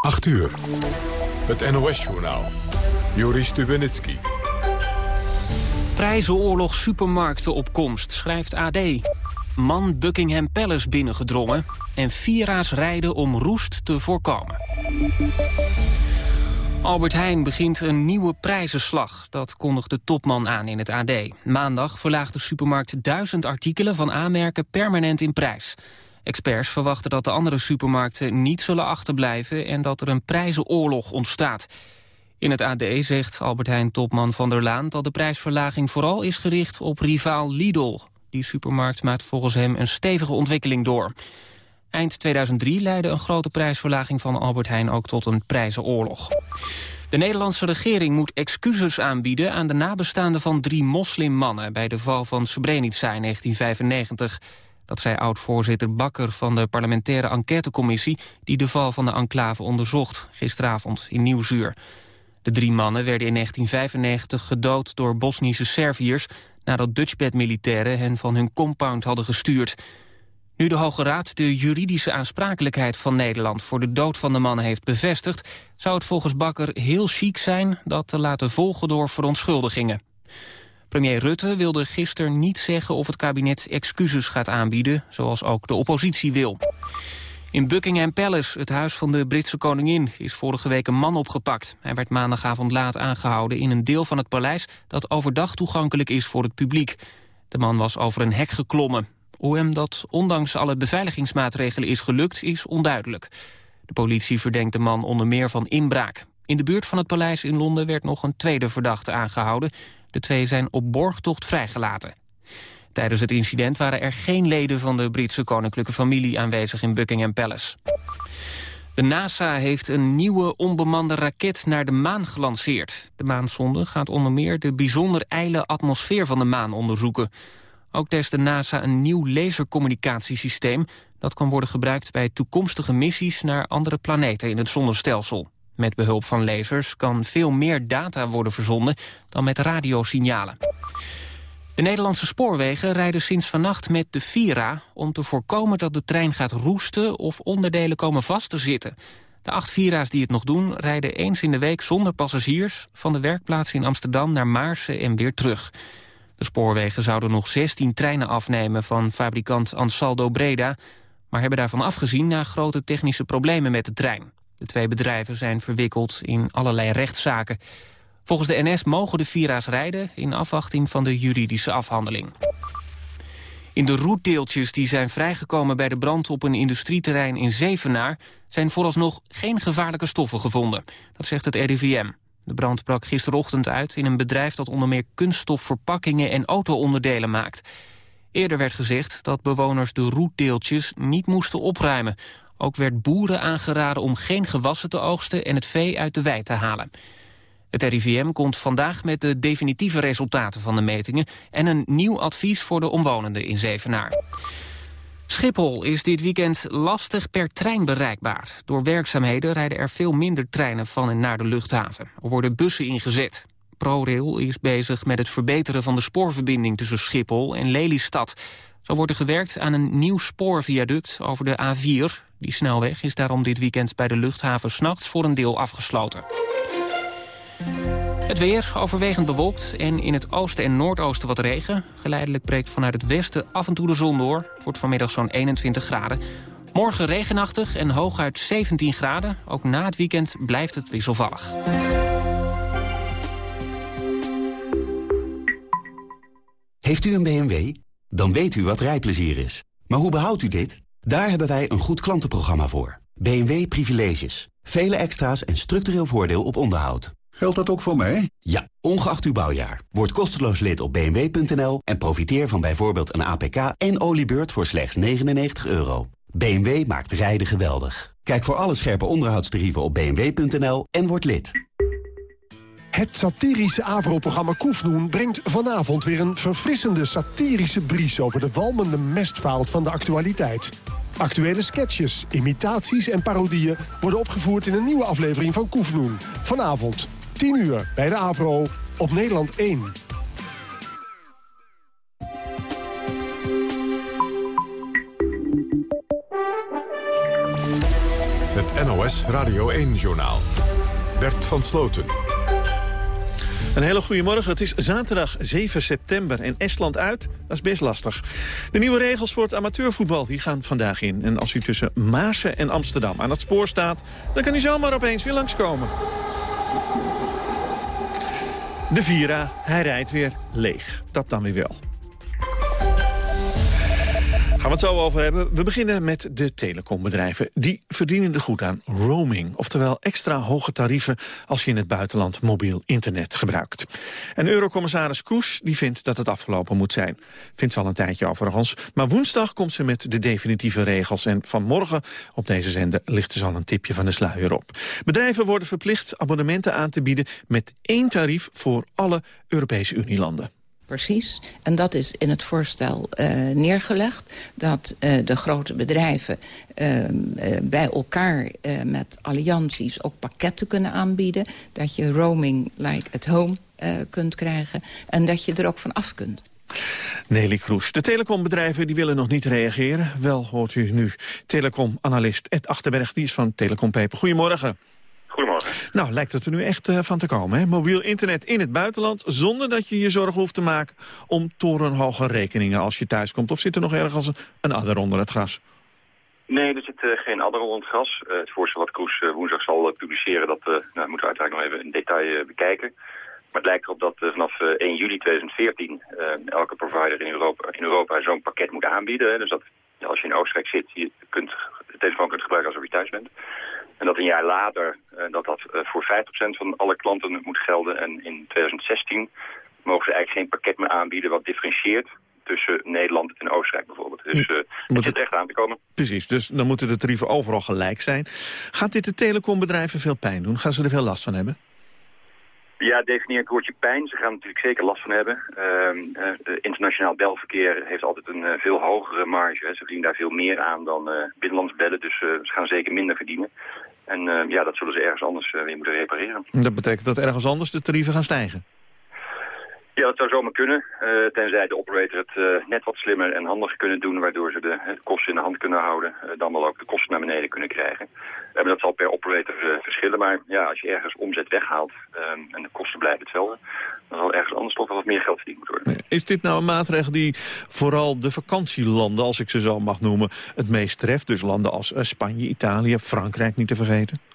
8 uur. Het NOS-journaal. Joris Stubenitski. Prijzenoorlog supermarkten op komst, schrijft AD. Man Buckingham Palace binnengedrongen. En Vira's rijden om roest te voorkomen. Albert Heijn begint een nieuwe prijzenslag. Dat kondigt de topman aan in het AD. Maandag verlaagt de supermarkt duizend artikelen van aanmerken permanent in prijs. Experts verwachten dat de andere supermarkten niet zullen achterblijven... en dat er een prijzenoorlog ontstaat. In het AD zegt Albert Heijn-topman Van der Laan... dat de prijsverlaging vooral is gericht op rivaal Lidl. Die supermarkt maakt volgens hem een stevige ontwikkeling door. Eind 2003 leidde een grote prijsverlaging van Albert Heijn ook tot een prijzenoorlog. De Nederlandse regering moet excuses aanbieden aan de nabestaanden van drie moslimmannen bij de val van Srebrenica in 1995. Dat zei oud-voorzitter Bakker van de parlementaire enquêtecommissie... die de val van de enclave onderzocht, gisteravond in Nieuwsuur. De drie mannen werden in 1995 gedood door Bosnische Serviërs... nadat Dutchbed-militairen hen van hun compound hadden gestuurd. Nu de Hoge Raad de juridische aansprakelijkheid van Nederland... voor de dood van de mannen heeft bevestigd... zou het volgens Bakker heel chic zijn dat te laten volgen door verontschuldigingen. Premier Rutte wilde gisteren niet zeggen of het kabinet excuses gaat aanbieden... zoals ook de oppositie wil. In Buckingham Palace, het huis van de Britse koningin, is vorige week een man opgepakt. Hij werd maandagavond laat aangehouden in een deel van het paleis dat overdag toegankelijk is voor het publiek. De man was over een hek geklommen. Hoe hem dat ondanks alle beveiligingsmaatregelen is gelukt, is onduidelijk. De politie verdenkt de man onder meer van inbraak. In de buurt van het paleis in Londen werd nog een tweede verdachte aangehouden. De twee zijn op borgtocht vrijgelaten. Tijdens het incident waren er geen leden van de Britse koninklijke familie aanwezig in Buckingham Palace. De NASA heeft een nieuwe onbemande raket naar de maan gelanceerd. De maansonde gaat onder meer de bijzonder ijle atmosfeer van de maan onderzoeken. Ook test de NASA een nieuw lasercommunicatiesysteem... dat kan worden gebruikt bij toekomstige missies naar andere planeten in het zonnestelsel. Met behulp van lasers kan veel meer data worden verzonden dan met radiosignalen. De Nederlandse spoorwegen rijden sinds vannacht met de Vira... om te voorkomen dat de trein gaat roesten of onderdelen komen vast te zitten. De acht Vira's die het nog doen rijden eens in de week zonder passagiers... van de werkplaats in Amsterdam naar Maarsen en weer terug. De spoorwegen zouden nog 16 treinen afnemen van fabrikant Ansaldo Breda... maar hebben daarvan afgezien na grote technische problemen met de trein. De twee bedrijven zijn verwikkeld in allerlei rechtszaken. Volgens de NS mogen de Vira's rijden in afwachting van de juridische afhandeling. In de roetdeeltjes die zijn vrijgekomen bij de brand op een industrieterrein in Zevenaar... zijn vooralsnog geen gevaarlijke stoffen gevonden. Dat zegt het RIVM. De brand brak gisterochtend uit in een bedrijf dat onder meer kunststofverpakkingen en auto-onderdelen maakt. Eerder werd gezegd dat bewoners de roetdeeltjes niet moesten opruimen. Ook werd boeren aangeraden om geen gewassen te oogsten en het vee uit de wei te halen. Het RIVM komt vandaag met de definitieve resultaten van de metingen... en een nieuw advies voor de omwonenden in Zevenaar. Schiphol is dit weekend lastig per trein bereikbaar. Door werkzaamheden rijden er veel minder treinen van en naar de luchthaven. Er worden bussen ingezet. ProRail is bezig met het verbeteren van de spoorverbinding tussen Schiphol en Lelystad. Zo wordt er gewerkt aan een nieuw spoorviaduct over de A4. Die snelweg is daarom dit weekend bij de luchthaven s'nachts voor een deel afgesloten. Het weer overwegend bewolkt en in het oosten en noordoosten wat regen. Geleidelijk breekt vanuit het westen af en toe de zon door. Het wordt vanmiddag zo'n 21 graden. Morgen regenachtig en hooguit 17 graden. Ook na het weekend blijft het wisselvallig. Heeft u een BMW? Dan weet u wat rijplezier is. Maar hoe behoudt u dit? Daar hebben wij een goed klantenprogramma voor. BMW Privileges. Vele extra's en structureel voordeel op onderhoud. Geldt dat ook voor mij? Ja, ongeacht uw bouwjaar. Word kosteloos lid op bmw.nl en profiteer van bijvoorbeeld een APK en oliebeurt voor slechts 99 euro. BMW maakt rijden geweldig. Kijk voor alle scherpe onderhoudstarieven op bmw.nl en word lid. Het satirische AVRO-programma Koefnoen brengt vanavond weer een verfrissende satirische bries over de walmende mestvaalt van de actualiteit. Actuele sketches, imitaties en parodieën worden opgevoerd in een nieuwe aflevering van Koefnoen. Vanavond, 10 uur, bij de AVRO, op Nederland 1. Het NOS Radio 1-journaal. Bert van Sloten. Een hele goede morgen. Het is zaterdag 7 september en Estland uit, dat is best lastig. De nieuwe regels voor het amateurvoetbal die gaan vandaag in. En als u tussen Maasen en Amsterdam aan het spoor staat... dan kan u zomaar opeens weer langskomen. De Vira, hij rijdt weer leeg. Dat dan weer wel. Gaan we het zo over hebben. We beginnen met de telecombedrijven. Die verdienen er goed aan roaming. Oftewel extra hoge tarieven als je in het buitenland mobiel internet gebruikt. En eurocommissaris Kroes die vindt dat het afgelopen moet zijn. Vindt ze al een tijdje overigens. Maar woensdag komt ze met de definitieve regels. En vanmorgen op deze zender ligt er al een tipje van de sluier op. Bedrijven worden verplicht abonnementen aan te bieden... met één tarief voor alle Europese Unielanden. Precies. En dat is in het voorstel uh, neergelegd. Dat uh, de grote bedrijven uh, bij elkaar met allianties ook pakketten kunnen aanbieden. Dat je roaming like at home kunt krijgen. En dat je er ook van af kunt. Nelly Kroes. De telecombedrijven die willen nog niet reageren. Wel hoort u nu telecomanalist Ed Achterberg, die is van Telecom Peper. Goedemorgen. Goedemorgen. Nou, lijkt het er nu echt uh, van te komen, hè? Mobiel internet in het buitenland... zonder dat je je zorgen hoeft te maken om torenhoge rekeningen als je thuis komt. Of zit er nog ergens een, adder onder het gras? Nee, er zit uh, geen adder onder het gras. Uh, het voorstel wat Kroes woensdag zal publiceren... dat nou, moeten we uiteraard nog even in detail bekijken. Maar het lijkt erop dat vanaf 1 juli 2014... elke provider in Europa, in Europa zo'n pakket moet aanbieden. Hè? Dus dat als je in Oostenrijk zit, je kunt de telefoon kunt gebruiken alsof je thuis bent. En dat een jaar later uh, dat dat uh, voor 50% van alle klanten moet gelden. En in 2016 mogen ze eigenlijk geen pakket meer aanbieden wat differentieert tussen Nederland en Oostenrijk bijvoorbeeld. Dus uh, het zit echt aan te komen. Precies, dus dan moeten de tarieven overal gelijk zijn. Gaat dit de telecombedrijven veel pijn doen? Gaan ze er veel last van hebben? Ja, definieer het woordje pijn. Ze gaan natuurlijk zeker last van hebben. Uh, internationaal belverkeer heeft altijd een uh, veel hogere marge. Ze verdienen daar veel meer aan dan binnenlands bellen. Dus ze gaan zeker minder verdienen. En ja, dat zullen ze ergens anders weer moeten repareren. Dat betekent dat ergens anders de tarieven gaan stijgen? Ja, dat zou zomaar kunnen. Uh, tenzij de operator het uh, net wat slimmer en handiger kunnen doen... waardoor ze de, de kosten in de hand kunnen houden. Dan wel ook de kosten naar beneden kunnen krijgen. dat zal per operator verschillen. Maar ja, als je ergens omzet weghaalt en de kosten blijven hetzelfde... dan zal ergens anders toch wel wat meer geld verdiend worden. Is dit nou een maatregel die vooral de vakantielanden, als ik ze zo mag noemen... het meest treft? Dus landen als Spanje, Italië, Frankrijk niet te vergeten?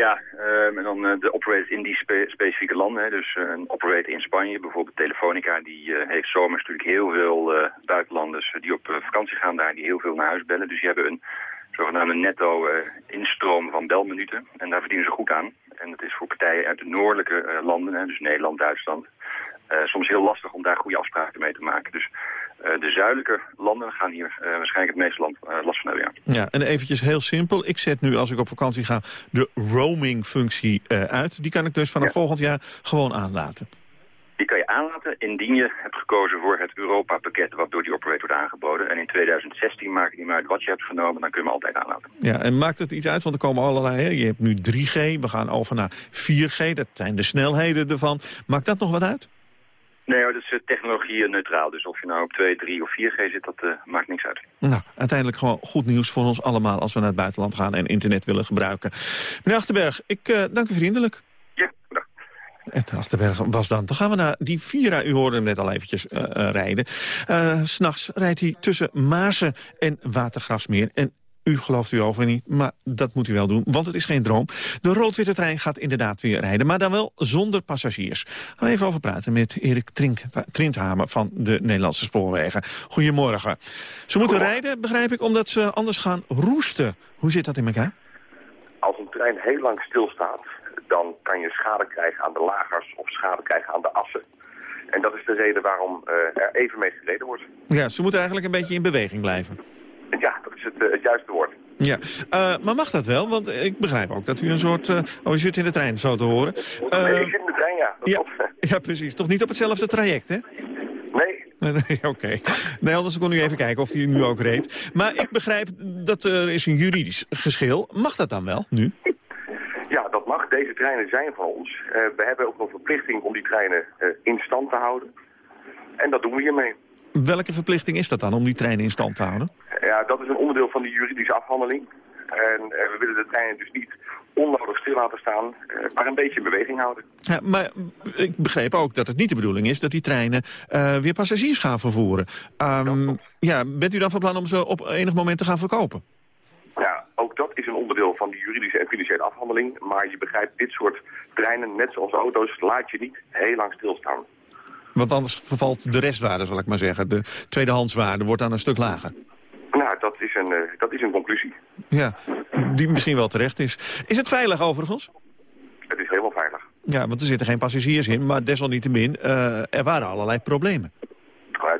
Ja, um, en dan uh, de operators in die spe specifieke landen. Hè. Dus uh, een operator in Spanje, bijvoorbeeld Telefonica, die uh, heeft zomers natuurlijk heel veel buitenlanders die op vakantie gaan daar, die heel veel naar huis bellen. Dus die hebben een zogenaamde netto instroom van belminuten. En daar verdienen ze goed aan. En dat is voor partijen uit de noordelijke landen, hè, dus Nederland, Duitsland, soms heel lastig om daar goede afspraken mee te maken. Dus uh, de zuidelijke landen gaan hier uh, waarschijnlijk het meeste land, last van hebben. Ja. ja, en eventjes heel simpel. Ik zet nu als ik op vakantie ga de roaming-functie uit. Die kan ik dus vanaf ja. volgend jaar gewoon aanlaten. Die kan je aanlaten indien je hebt gekozen voor het Europa-pakket... wat door die operator wordt aangeboden. En in 2016 maakt het niet meer uit wat je hebt genomen... dan kun je hem altijd aanlaten. Ja, en maakt het iets uit? Want er komen allerlei... Hè? Je hebt nu 3G, we gaan over naar 4G. Dat zijn de snelheden ervan. Maakt dat nog wat uit? Nee, dat is technologie neutraal. Dus of je nou op 2, 3 of 4G zit, dat uh, maakt niks uit. Nou, uiteindelijk gewoon goed nieuws voor ons allemaal... als we naar het buitenland gaan en internet willen gebruiken. Meneer Achterberg, ik uh, dank u vriendelijk. Ja, bedankt. Ed Achterberg was dan. Dan gaan we naar die Vira. U hoorde hem net al eventjes uh, rijden. S'nachts rijdt hij tussen Maarsen en Watergrasmeer. En u gelooft u over niet, maar dat moet u wel doen, want het is geen droom. De rood-witte trein gaat inderdaad weer rijden, maar dan wel zonder passagiers. Gaan we even over praten met Erik Trink, Trinthamer van de Nederlandse Spoorwegen. Goedemorgen. Ze moeten rijden, begrijp ik, omdat ze anders gaan roesten. Hoe zit dat in elkaar? Als een trein heel lang stilstaat, dan kan je schade krijgen aan de lagers of schade krijgen aan de assen. En dat is de reden waarom uh, er even mee gereden wordt. Ja, ze moeten eigenlijk een beetje in beweging blijven. Ja, dat is het, uh, het juiste woord. Ja, uh, maar mag dat wel? Want ik begrijp ook dat u een soort... Uh, oh, u zit in de trein, zo te horen. Uh, nee, ik zit in de trein, ja. Ja, ja, precies. Toch niet op hetzelfde traject, hè? Nee. Nee, oké. Okay. Nee, anders kon u even kijken of hij nu ook reed. Maar ik begrijp dat er is een juridisch geschil. Mag dat dan wel, nu? Ja, dat mag. Deze treinen zijn van ons. we hebben ook een verplichting om die treinen in stand te houden. En dat doen we hiermee. Welke verplichting is dat dan om die treinen in stand te houden? Ja, dat is een onderdeel van die juridische afhandeling. En we willen de treinen dus niet onnodig stil laten staan, maar een beetje in beweging houden. Ja, maar ik begreep ook dat het niet de bedoeling is dat die treinen weer passagiers gaan vervoeren. Um, ja, bent u dan van plan om ze op enig moment te gaan verkopen? Ja, ook dat is een onderdeel van die juridische en financiële afhandeling. Maar je begrijpt, dit soort treinen, net zoals auto's, laat je niet heel lang stilstaan. Want anders vervalt de restwaarde, zal ik maar zeggen. De tweedehandswaarde wordt dan een stuk lager. Nou, dat is een, uh, dat is een conclusie. Ja, die misschien wel terecht is. Is het veilig overigens? Het is helemaal veilig. Ja, want er zitten geen passagiers in, maar desalniettemin, uh, er waren allerlei problemen.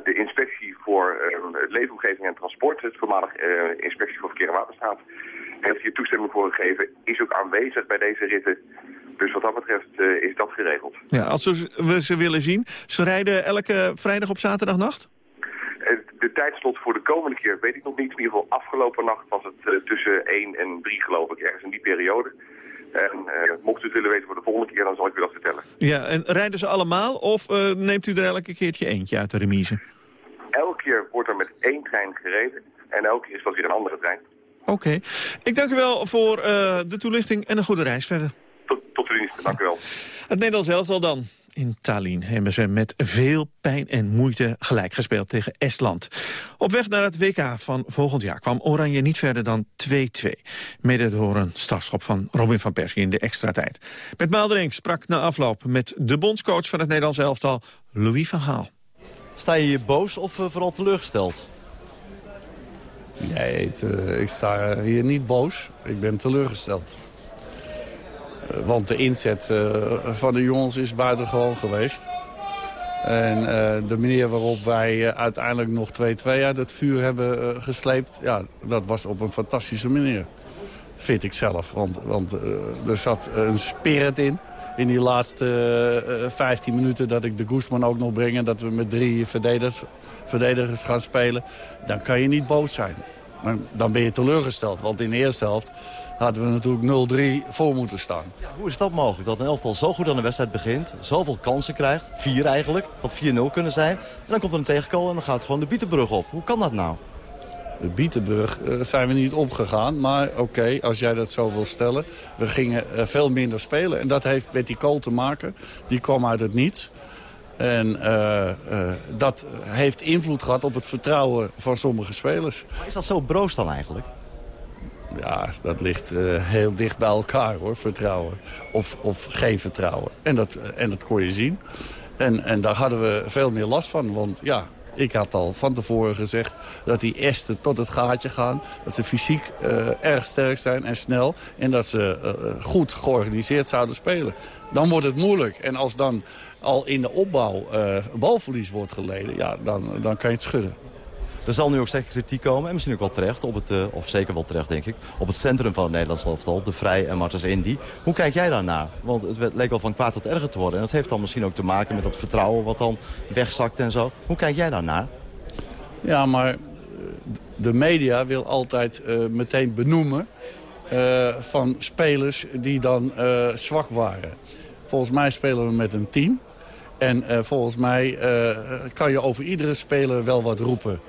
De inspectie voor uh, leefomgeving en transport, het voormalig inspectie voor verkeer en waterstaat, heeft hier toestemming voor gegeven, is ook aanwezig bij deze ritten. Dus wat dat betreft uh, is dat geregeld. Ja, als we ze willen zien, ze rijden elke vrijdag op zaterdagnacht? Eh, de tijdslot voor de komende keer weet ik nog niet. In ieder geval afgelopen nacht was het uh, tussen 1 en 3 geloof ik, ergens in die periode. En mocht u het willen weten voor de volgende keer, dan zal ik u dat vertellen. Ja, en rijden ze allemaal of neemt u er elke keertje eentje uit de remise? Elke keer wordt er met één trein gereden. En elke keer is dat weer een andere trein. Oké. Ik dank u wel voor de toelichting en een goede reis verder. Dank u wel. Het Nederlands elftal dan. In Tallinn hebben ze met veel pijn en moeite gelijk gespeeld tegen Estland. Op weg naar het WK van volgend jaar kwam Oranje niet verder dan 2-2. Mede door een strafschop van Robin van Persie in de extra tijd. Met Maalderink sprak na afloop met de bondscoach van het Nederlands elftal, Louis van Gaal. Sta je hier boos of uh, vooral teleurgesteld? Nee, het, ik sta hier niet boos. Ik ben teleurgesteld. Uh, want de inzet van de jongens is buitengewoon geweest. En de manier waarop wij uiteindelijk nog 2-2 uit het vuur hebben gesleept... Ja, dat was op een fantastische manier. Vind ik zelf. Want, want er zat een spirit in in die laatste uh, 15 minuten dat ik de Guzman ook nog breng... en dat we met drie verdedigers, verdedigers gaan spelen... dan kan je niet boos zijn. Dan, dan ben je teleurgesteld, want in de eerste helft hadden we natuurlijk 0-3 voor moeten staan. Ja, hoe is dat mogelijk, dat een elftal zo goed aan de wedstrijd begint... zoveel kansen krijgt, vier eigenlijk, wat 4-0 kunnen zijn... en dan komt er een tegenkool en dan gaat gewoon de Bietenbrug op. Hoe kan dat nou? De Bietenbrug uh, zijn we niet opgegaan. Maar oké, als jij dat zo wil stellen. We gingen uh, veel minder spelen. En dat heeft met die kool te maken. Die kwam uit het niets. En uh, dat heeft invloed gehad op het vertrouwen van sommige spelers. Maar is dat zo broos dan eigenlijk? Ja, dat ligt heel dicht bij elkaar hoor, vertrouwen. Of, of geen vertrouwen. En dat, en dat kon je zien. En, en daar hadden we veel meer last van. Want ja, ik had al van tevoren gezegd dat die Esten tot het gaatje gaan. Dat ze fysiek uh, erg sterk zijn en snel. En dat ze goed georganiseerd zouden spelen. Dan wordt het moeilijk. En als dan al in de opbouw balverlies wordt geleden, ja, dan, dan kan je het schudden. Er zal nu ook zeker kritiek komen, en misschien ook wel terecht, op het, uh, of zeker wel terecht denk ik, op het centrum van het Nederlands elftal, de Vrij en Martens Indy. Hoe kijk jij daarnaar? Want het leek wel van kwaad tot erger te worden. En dat heeft dan misschien ook te maken met dat vertrouwen wat dan wegzakt en zo. Hoe kijk jij daarnaar? Ja, maar de media wil altijd uh, meteen benoemen van spelers die dan zwak waren. Volgens mij spelen we met een team. En volgens mij kan je over iedere speler wel wat roepen.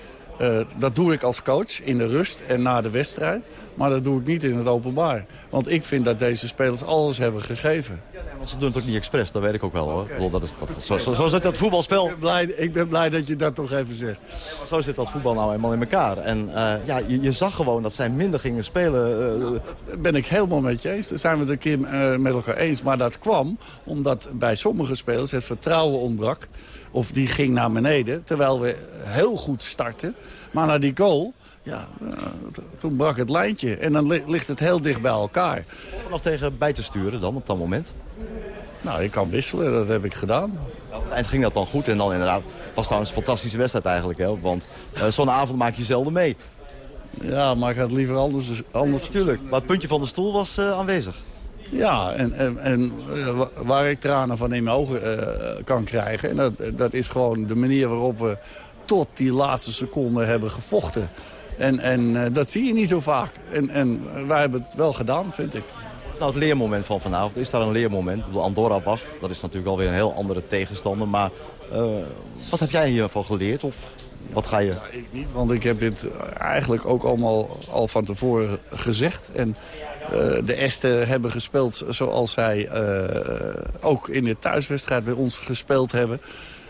Uh, dat doe ik als coach in de rust en na de wedstrijd. Maar dat doe ik niet in het openbaar. Want ik vind dat deze spelers alles hebben gegeven. Ja, nee, ze doen het ook niet expres, dat weet ik ook wel hoor. Okay. Dat is, dat, zo, zo, zo zit dat voetbalspel... Ik ben, blij, ik ben blij dat je dat toch even zegt. Nee, maar zo zit dat voetbal nou eenmaal in elkaar. En uh, ja, je, je, zag gewoon dat zij minder gingen spelen. Uh, dat ben ik helemaal met je eens. Daar zijn we het een keer met elkaar eens. Maar dat kwam omdat bij sommige spelers het vertrouwen ontbrak. Of die ging naar beneden, terwijl we heel goed starten. Maar na die goal, ja, toen brak het lijntje. En dan ligt het heel dicht bij elkaar. Om er nog tegen bij te sturen dan op dat moment? Nou, ik kan wisselen, dat heb ik gedaan. Nou, op het eind ging dat dan goed en dan inderdaad was trouwens een fantastische wedstrijd eigenlijk. Hè? Want uh, zo'n avond maak je zelden mee. Ja, maar ik had liever anders. anders... Natuurlijk, maar het puntje van de stoel was uh, aanwezig. Ja, en, en, en, waar ik tranen van in mijn ogen uh, kan krijgen... En dat, dat is gewoon de manier waarop we tot die laatste seconde hebben gevochten. En, en uh, dat zie je niet zo vaak. En, en wij hebben het wel gedaan, vind ik. Wat is nou het leermoment van vanavond? Is daar een leermoment? Andorra wacht, dat is natuurlijk alweer een heel andere tegenstander. Maar uh, wat heb jij hiervan geleerd? Of Wat ga je... Ja, ik niet, want ik heb dit eigenlijk ook allemaal al van tevoren gezegd. En de Esten hebben gespeeld zoals zij ook in de thuiswedstrijd bij ons gespeeld hebben.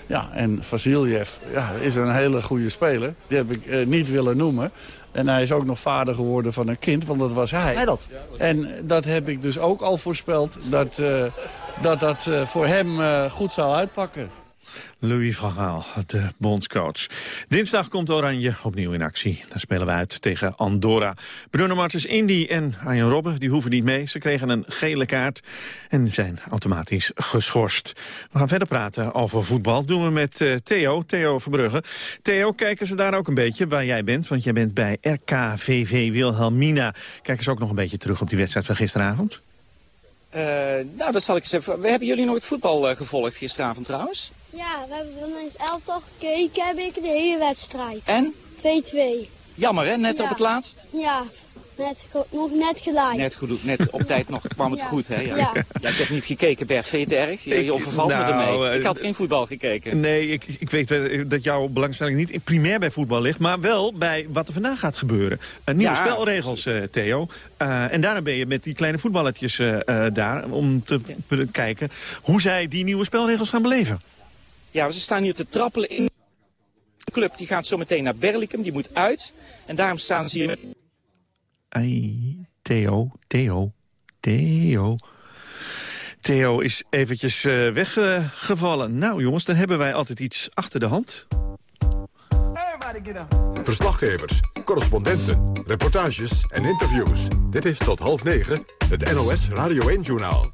Ja, en Vasiljev ja, is een hele goede speler. Die heb ik niet willen noemen. En hij is ook nog vader geworden van een kind, want dat was hij. Hij dat? En dat heb ik dus ook al voorspeld, dat uh, dat, dat uh, voor hem uh, goed zou uitpakken. Louis van Gaal, de bondscoach. Dinsdag komt Oranje opnieuw in actie. Daar spelen we uit tegen Andorra. Bruno Martens Indy en Arjen Robben die hoeven niet mee. Ze kregen een gele kaart en zijn automatisch geschorst. We gaan verder praten over voetbal. doen we met uh, Theo, Theo Verbrugge. Theo, kijken ze daar ook een beetje waar jij bent? Want jij bent bij RKVV Wilhelmina. Kijken ze ook nog een beetje terug op die wedstrijd van gisteravond? Uh, nou, dat zal ik eens even... We hebben jullie nog het voetbal uh, gevolgd gisteravond trouwens? Ja, we hebben van eens elftal gekeken, heb ik de hele wedstrijd. En? 2-2. Jammer hè, net ja. op het laatst? Ja, net, nog net gelijk. Net, goed, net op tijd nog kwam het ja. goed hè? Ja. Ja. ja. ik heb niet gekeken Bert, vind je het erg? Je, je overvalt nou, me ermee. Ik had geen voetbal gekeken. Nee, ik, ik weet dat jouw belangstelling niet primair bij voetbal ligt... maar wel bij wat er vandaag gaat gebeuren. Uh, nieuwe Ja, spelregels, uh, Theo. en daarom ben je met die kleine voetballetjes daar... om te kijken hoe zij die nieuwe spelregels gaan beleven. Ja, ze staan hier te trappelen in de club. Die gaat zo meteen naar Berlicum, die moet uit. En daarom staan ze hier... Ai, Theo, Theo, Theo... Theo is eventjes uh, weggevallen. Nou jongens, dan hebben wij altijd iets achter de hand. Verslaggevers, correspondenten, reportages en interviews. Dit is tot half negen het NOS Radio 1-journaal.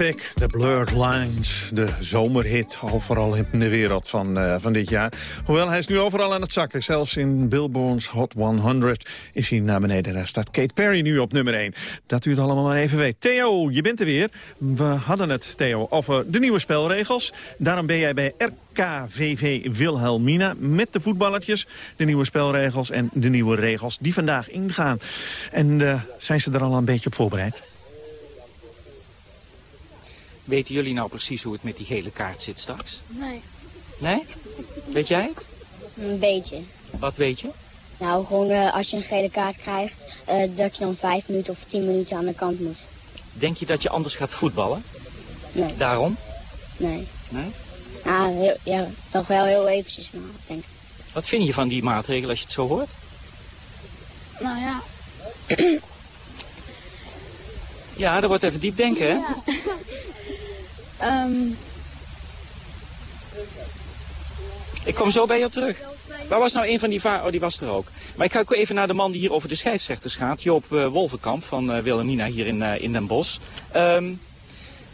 Thicke, The Blurred Lines, de zomerhit overal in de wereld van, uh, van dit jaar. Hoewel, hij is nu overal aan het zakken. Zelfs in Billboard's Hot 100 is hij naar beneden. Daar staat Kate Perry nu op nummer 1. Dat u het allemaal maar even weet. Theo, je bent er weer. We hadden het, Theo, over de nieuwe spelregels. Daarom ben jij bij RKVV Wilhelmina met de voetballertjes. De nieuwe spelregels en de nieuwe regels die vandaag ingaan. En uh, zijn ze er al een beetje op voorbereid? Weten jullie nou precies hoe het met die gele kaart zit straks? Nee. Nee? Weet jij het? Een beetje. Wat weet je? Nou, gewoon uh, als je een gele kaart krijgt, uh, dat je dan vijf minuten of tien minuten aan de kant moet. Denk je dat je anders gaat voetballen? Nee. Daarom? Nee. Nee? Ja, heel, ja, nog wel heel eventjes, maar ik denk Wat vind je van die maatregel als je het zo hoort? Nou ja. Ja, er wordt even diep denken, hè? Ehm, Ik kom zo bij jou terug. Waar was nou een van die va Oh, die was er ook. Maar ik ga ook even naar de man die hier over de scheidsrechters gaat. Joop uh, Wolvenkamp van uh, Wilhelmina hier in, uh, in Den Bosch. Um,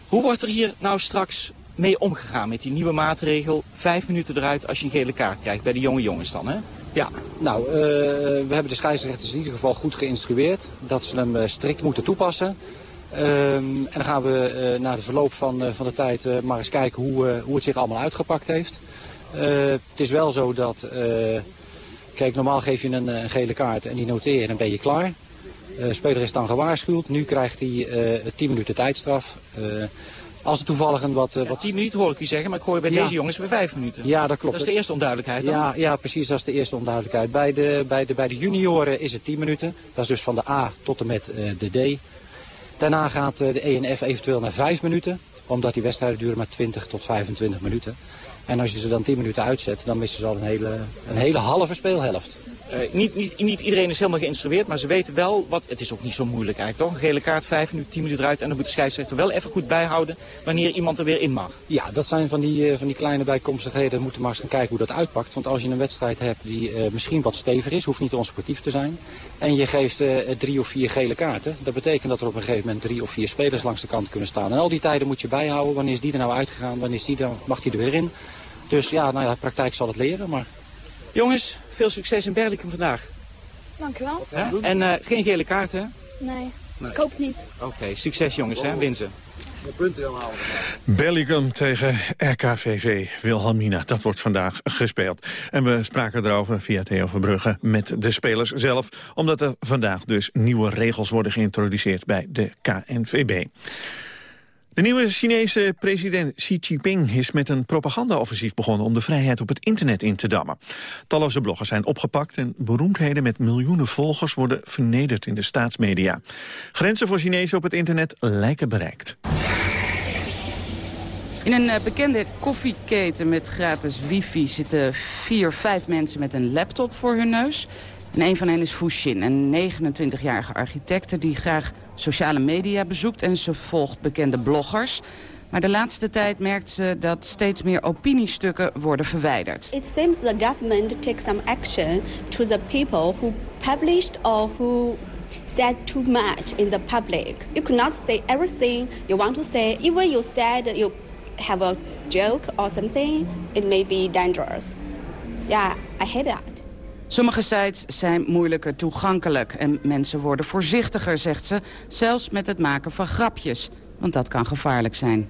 hoe wordt er hier nou straks mee omgegaan met die nieuwe maatregel? Vijf minuten eruit als je een gele kaart krijgt. Bij de jonge jongens dan, hè? Ja, nou, uh, we hebben de scheidsrechters in ieder geval goed geïnstrueerd. Dat ze hem uh, strikt moeten toepassen. Um, en dan gaan we uh, na de verloop van, van de tijd maar eens kijken hoe, hoe het zich allemaal uitgepakt heeft. het is wel zo dat... kijk, normaal geef je een, een, gele kaart en die noteer je en dan ben je klaar. De speler is dan gewaarschuwd. Nu krijgt hij 10 minuten tijdstraf. Als er toevallig een wat... Ja, wat... 10 minuten hoor ik u zeggen, maar ik hoor bij Ja. deze jongens bij 5 minuten. Ja, dat klopt. Dat is de eerste onduidelijkheid dan? Ja, ja, precies, dat is de eerste onduidelijkheid. Bij de, bij de, bij de junioren is het 10 minuten. Dat is dus van de A tot en met uh, de D. Daarna gaat uh, de ENF eventueel naar 5 minuten. Omdat die wedstrijden duren maar 20 tot 25 minuten. En als je ze dan 10 minuten uitzet, dan missen ze al een hele, een hele halve speelhelft. Uh, niet, niet, niet iedereen is helemaal geïnstrueerd, maar ze weten wel wat... Het is ook niet zo moeilijk eigenlijk, toch? Een gele kaart, 5 minuten, 10 minuten eruit... en dan moet de scheidsrechter wel even goed bijhouden wanneer iemand er weer in mag. Ja, dat zijn van die, uh, van die kleine bijkomstigheden. We moeten maar eens gaan kijken hoe dat uitpakt. Want als je een wedstrijd hebt die uh, misschien wat stevig is, hoeft niet onsportief te zijn... en je geeft drie of vier gele kaarten... dat betekent dat er op een gegeven moment drie of vier spelers langs de kant kunnen staan. En al die tijden moet je bijhouden. Wanneer is die er nou uitgegaan? Wanneer is die dan, mag die er weer in? Dus ja, nou ja, de praktijk zal het leren, maar... Jongens, veel succes in Berlicum vandaag. Dank u wel. Ja? En uh, geen gele kaart, hè? Nee, nee. ik hoop het niet. Oké, okay, succes jongens, hè? Win ze. Bellicum tegen RKVV Wilhelmina. Dat wordt vandaag gespeeld. En we spraken erover via Theo Verbrugge met de spelers zelf. Omdat er vandaag dus nieuwe regels worden geïntroduceerd bij de KNVB. De nieuwe Chinese president Xi Jinping is met een propagandaoffensief begonnen om de vrijheid op het internet in te dammen. Talloze bloggers zijn opgepakt en beroemdheden met miljoenen volgers worden vernederd in de staatsmedia. Grenzen voor Chinezen op het internet lijken bereikt. In een bekende koffieketen met gratis wifi zitten vier, vijf mensen met een laptop voor hun neus. En een van hen is Fuxin, een 29-jarige architecte die graag sociale media bezoekt en ze volgt bekende bloggers. Maar de laatste tijd merkt ze dat steeds meer opiniestukken worden verwijderd. It seems the government takes some action to the people who published or who said too much in the public. You cannot say everything you want to say. Even you said you have a joke or something, it may be dangerous. Yeah, I hate that. Sommige sites zijn moeilijker toegankelijk en mensen worden voorzichtiger, zegt ze. Zelfs met het maken van grapjes, want dat kan gevaarlijk zijn.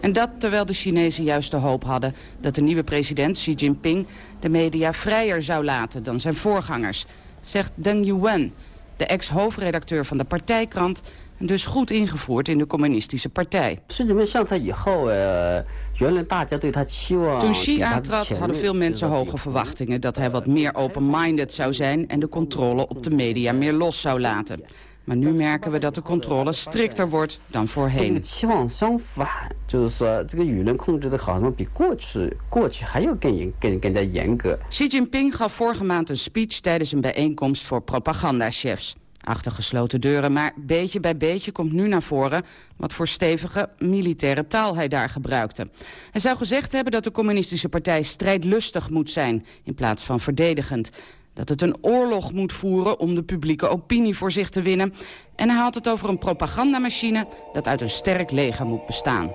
En dat terwijl de Chinezen juist de hoop hadden dat de nieuwe president Xi Jinping de media vrijer zou laten dan zijn voorgangers, zegt Deng Yuwen, de ex-hoofdredacteur van de partijkrant dus goed ingevoerd in de communistische partij. Toen Xi aantrad hadden veel mensen hoge verwachtingen... dat hij wat meer open-minded zou zijn... en de controle op de media meer los zou laten. Maar nu merken we dat de controle strikter wordt dan voorheen. Xi Jinping gaf vorige maand een speech tijdens een bijeenkomst voor propagandachefs. Achter gesloten deuren, maar beetje bij beetje komt nu naar voren... wat voor stevige militaire taal hij daar gebruikte. Hij zou gezegd hebben dat de communistische partij strijdlustig moet zijn... in plaats van verdedigend. Dat het een oorlog moet voeren om de publieke opinie voor zich te winnen. En hij had het over een propagandamachine dat uit een sterk leger moet bestaan.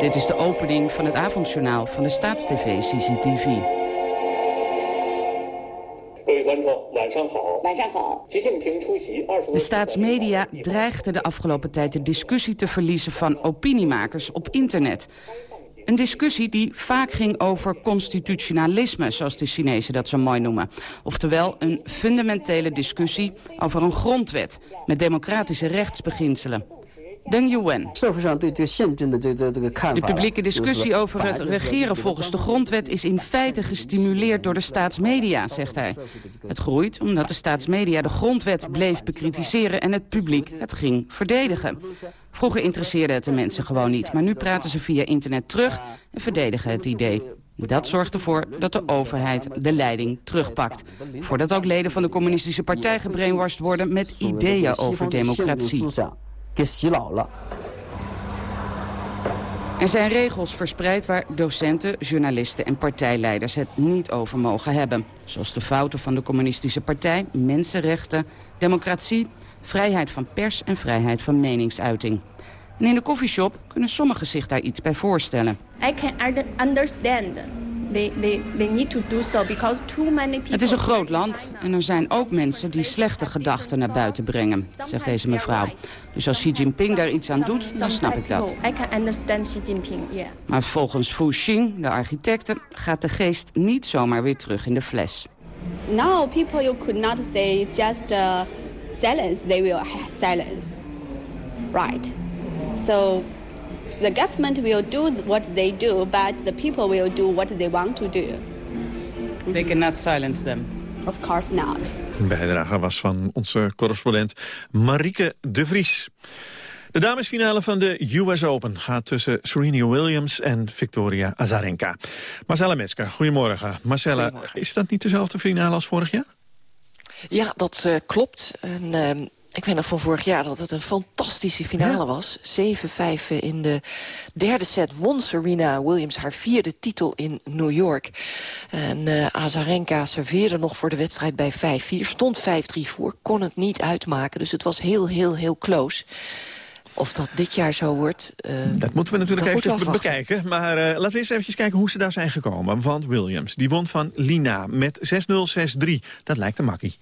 Dit is de opening van het avondjournaal van de Staatstv CCTV. De staatsmedia dreigden de afgelopen tijd de discussie te verliezen van opiniemakers op internet. Een discussie die vaak ging over constitutionalisme, zoals de Chinezen dat zo mooi noemen. Oftewel een fundamentele discussie over een grondwet met democratische rechtsbeginselen. Deng Yuwen. De publieke discussie over het regeren volgens de grondwet is in feite gestimuleerd door de staatsmedia, zegt hij. Het groeit omdat de staatsmedia de grondwet bleef bekritiseren en het publiek het ging verdedigen. Vroeger interesseerde het de mensen gewoon niet, maar nu praten ze via internet terug en verdedigen het idee. Dat zorgt ervoor dat de overheid de leiding terugpakt. Voordat ook leden van de communistische partij gebrainwashed worden met ideeën over democratie. Er zijn regels verspreid waar docenten, journalisten en partijleiders het niet over mogen hebben. Zoals de fouten van de communistische partij, mensenrechten, democratie, vrijheid van pers en vrijheid van meningsuiting. En in de koffieshop kunnen sommigen zich daar iets bij voorstellen. I can understand. They, they, they need to do so because too many people... Het is een groot land en er zijn ook mensen die slechte gedachten naar buiten brengen, zegt deze mevrouw. Dus als Xi Jinping daar iets aan doet, dan snap ik dat. I can understand Xi Jinping, yeah. Maar volgens Fu Xing, de architecten, gaat de geest niet zomaar weer terug in de fles. Now people you could not say just uh, silence, they will silence. Right. So the government will do what they do, but the people will do what they want to do. They cannot silence them. Of course not. Een bijdrage was van onze correspondent Marieke de Vries. De damesfinale van de US Open gaat tussen Serena Williams en Victoria Azarenka. Marcella Metzger, goedemorgen. Marcella, is dat niet dezelfde finale als vorig jaar? Ja, dat uh, klopt. En, uh, ik weet nog van vorig jaar dat het een fantastische finale ja? was. 7-5 in de derde set won Serena Williams haar vierde titel in New York. En uh, Azarenka serveerde nog voor de wedstrijd bij 5-4. Stond 5-3 voor, kon het niet uitmaken. Dus het was heel, heel, heel close. Of dat dit jaar zo wordt... Uh, dat moeten we natuurlijk even bekijken. Maar uh, laten we eens even kijken hoe ze daar zijn gekomen. Want Williams, die won van Lina met 6-0, 6-3. Dat lijkt een makkie.